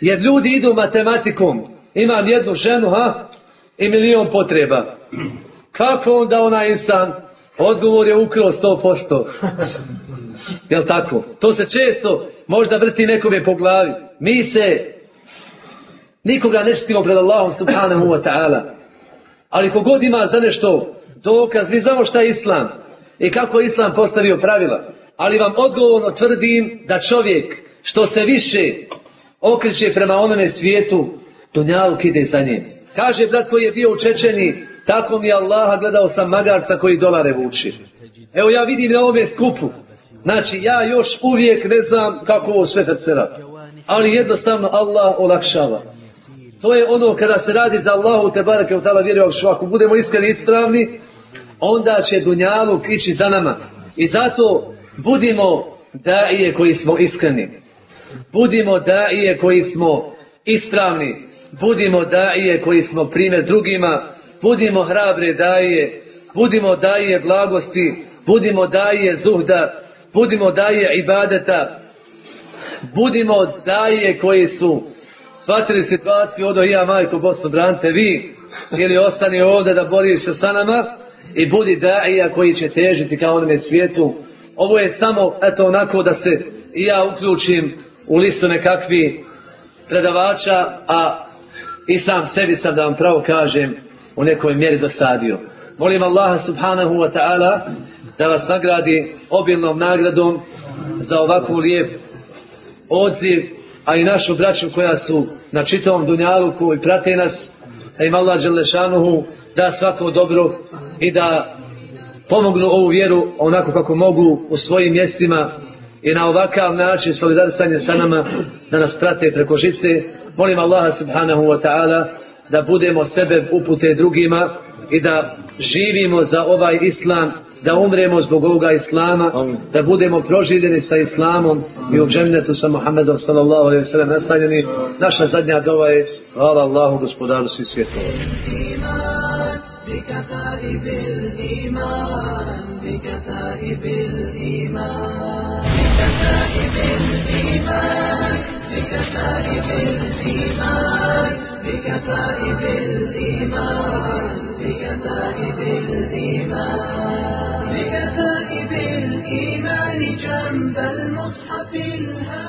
Speaker 1: Jer ljudi idu matematikom. Imam jednu ženu, ha? I milion potreba. Kako onda onaj insan? Odgovor je sto posto. Jel tako? To se često možda vrti nekome po glavi. Mi se nikoga ne štitimo pred Allahom subhanahu wa ta'ala. Ali kogod ima za nešto dokaz, mi znamo šta je Islam i kako je Islam postavio pravila ali vam odgovorno tvrdim da čovjek što se više okreće prema onome svijetu, dunjaluk ide za njim. Kaže brat koji je bio u Čečeni, tako mi je Allaha gledao sam magarca koji dolare vuči. Evo ja vidim na ovome skupu. Znači ja još uvijek ne znam kako ovo sve cera. Ali jednostavno Allah olakšava. To je ono kada se radi za Allahu te barake u tala vjeru, ako budemo iskreni ispravni, onda će Dunjaluk ići za nama. I zato Budimo daije koji smo iskreni. Budimo daije koji smo ispravni. Budimo daije koji smo primjer drugima. Budimo hrabre daje. Budimo daje blagosti. Budimo daje zuhda. Budimo daje ibadeta. Budimo daje koji su shvatili situaciju odo ja majko Bosno brante vi ili ostani ovdje da boriš sa nama i budi daija koji će težiti kao onome svijetu ovo je samo, eto, onako da se i ja uključim u listu nekakvi predavača, a i sam sebi sam da vam pravo kažem u nekoj mjeri dosadio. Molim Allaha subhanahu wa ta'ala da vas nagradi obilnom nagradom za ovakvu lijep odziv, a i našu braću koja su na čitavom dunjalu i prate nas, da im Allah Đelešanuhu da svako dobro i da pomognu ovu vjeru onako kako mogu u svojim mjestima i na ovakav način solidarisanje sa nama da nas prate preko žice. Molim Allaha subhanahu wa ta'ala da budemo sebe upute drugima i da živimo za ovaj islam, da umremo zbog ovoga islama, da budemo proživljeni sa islamom i u džennetu sa Muhammedom sallallahu alaihi wa sallam nastanjeni. Naša zadnja dova je hvala Allahu gospodaru svih svjetova.
Speaker 2: بكتائب الإيمان بكتائب الإيمان بكتائب الإيمان بكتائب الإيمان بكتائب الإيمان لكتائب الإيمان لكتائب الإيمان جنب المصحف الهادي.